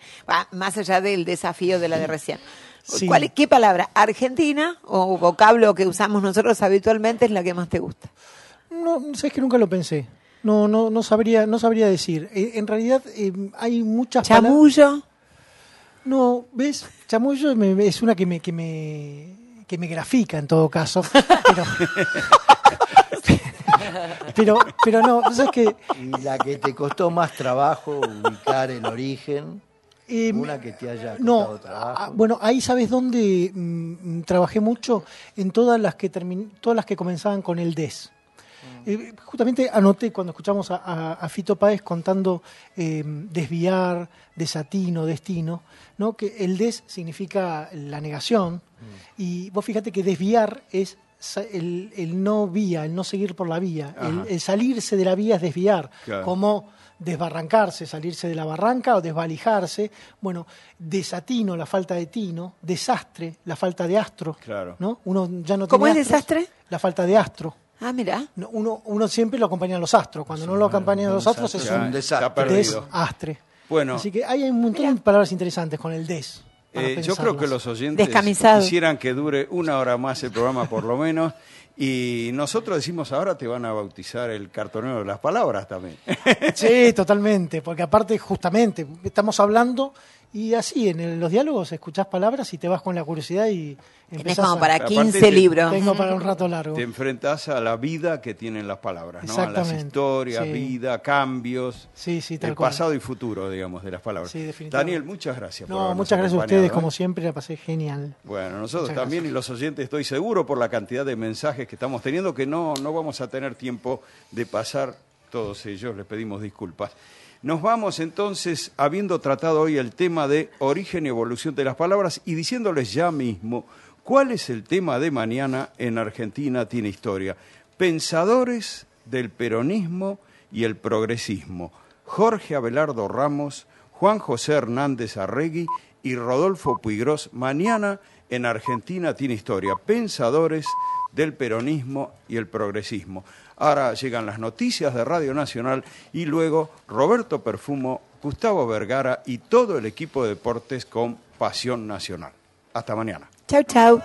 [SPEAKER 7] más allá del desafío de la de recién.
[SPEAKER 6] Sí.
[SPEAKER 7] ¿Cuál, es- ¿Qué palabra? ¿Argentina o vocablo que usamos nosotros habitualmente es la que más te gusta?
[SPEAKER 6] No, sabes que nunca lo pensé. No, no, no sabría, no sabría decir. Eh, en realidad eh, hay muchas
[SPEAKER 7] ¿Chamullo?
[SPEAKER 6] No, ¿ves? Chamullo me- es una que me, que me que me grafica en todo caso. Pero, pero, pero no, ¿sabes que
[SPEAKER 8] Y la que te costó más trabajo ubicar el origen, una que te haya costado
[SPEAKER 6] No,
[SPEAKER 8] trabajo.
[SPEAKER 6] ah, bueno, ahí sabes dónde mm, trabajé mucho en todas las que termin- todas las que comenzaban con el des. Eh, justamente anoté cuando escuchamos a, a- a Fito Páez contando eh, desviar, desatino, destino, ¿no? que el des significa la negación y vos fíjate que desviar es el, el no vía, el no seguir por la vía, el, el salirse de la vía es desviar,
[SPEAKER 5] Claro.
[SPEAKER 6] como desbarrancarse, salirse de la barranca o desvalijarse, bueno, desatino, la falta de tino, desastre, la falta de astro,
[SPEAKER 5] Claro.
[SPEAKER 6] ¿no? Uno ya no
[SPEAKER 7] ¿Cómo
[SPEAKER 6] tiene
[SPEAKER 7] es
[SPEAKER 6] astros,
[SPEAKER 7] desastre?
[SPEAKER 6] La falta de astro.
[SPEAKER 7] Ah, mira.
[SPEAKER 6] No, Uno, uno siempre lo acompaña a los astros. Cuando no lo acompaña a los astros es un desastre.
[SPEAKER 5] Bueno.
[SPEAKER 6] Así que hay un montón de palabras interesantes con el des.
[SPEAKER 5] Eh, yo creo que los oyentes quisieran que dure una hora más el programa por lo menos. Y nosotros decimos ahora te van a bautizar el cartonero de las palabras también.
[SPEAKER 6] Sí, totalmente, porque aparte justamente estamos hablando y así en el- los diálogos escuchás palabras y te vas con la curiosidad y empezás
[SPEAKER 7] como
[SPEAKER 6] a-
[SPEAKER 7] para
[SPEAKER 5] Aparte
[SPEAKER 7] 15
[SPEAKER 5] te-
[SPEAKER 7] libros.
[SPEAKER 6] Tengo para un rato largo.
[SPEAKER 5] Te enfrentas a la vida que tienen las palabras, ¿no? A las historias,
[SPEAKER 6] sí.
[SPEAKER 5] vida, cambios,
[SPEAKER 6] Sí, sí, tal
[SPEAKER 5] el
[SPEAKER 6] cual.
[SPEAKER 5] pasado y futuro, digamos, de las palabras.
[SPEAKER 6] Sí, definitivamente.
[SPEAKER 5] Daniel, muchas gracias. por
[SPEAKER 6] No,
[SPEAKER 5] habernos
[SPEAKER 6] muchas gracias a ustedes,
[SPEAKER 5] ¿eh?
[SPEAKER 6] como siempre, la pasé genial.
[SPEAKER 5] Bueno, nosotros
[SPEAKER 6] Muchas
[SPEAKER 5] también y los oyentes estoy seguro por la cantidad de mensajes que estamos teniendo que no, no vamos a tener tiempo de pasar todos ellos, les pedimos disculpas. Nos vamos entonces, habiendo tratado hoy el tema de origen y evolución de las palabras y diciéndoles ya mismo cuál es el tema de mañana en Argentina tiene historia. Pensadores del peronismo y el progresismo. Jorge Abelardo Ramos, Juan José Hernández Arregui y Rodolfo Puigros. Mañana en Argentina tiene historia. Pensadores del peronismo y el progresismo. Ahora llegan las noticias de Radio Nacional y luego Roberto Perfumo, Gustavo Vergara y todo el equipo de deportes con Pasión Nacional. Hasta mañana.
[SPEAKER 7] Chau, chau.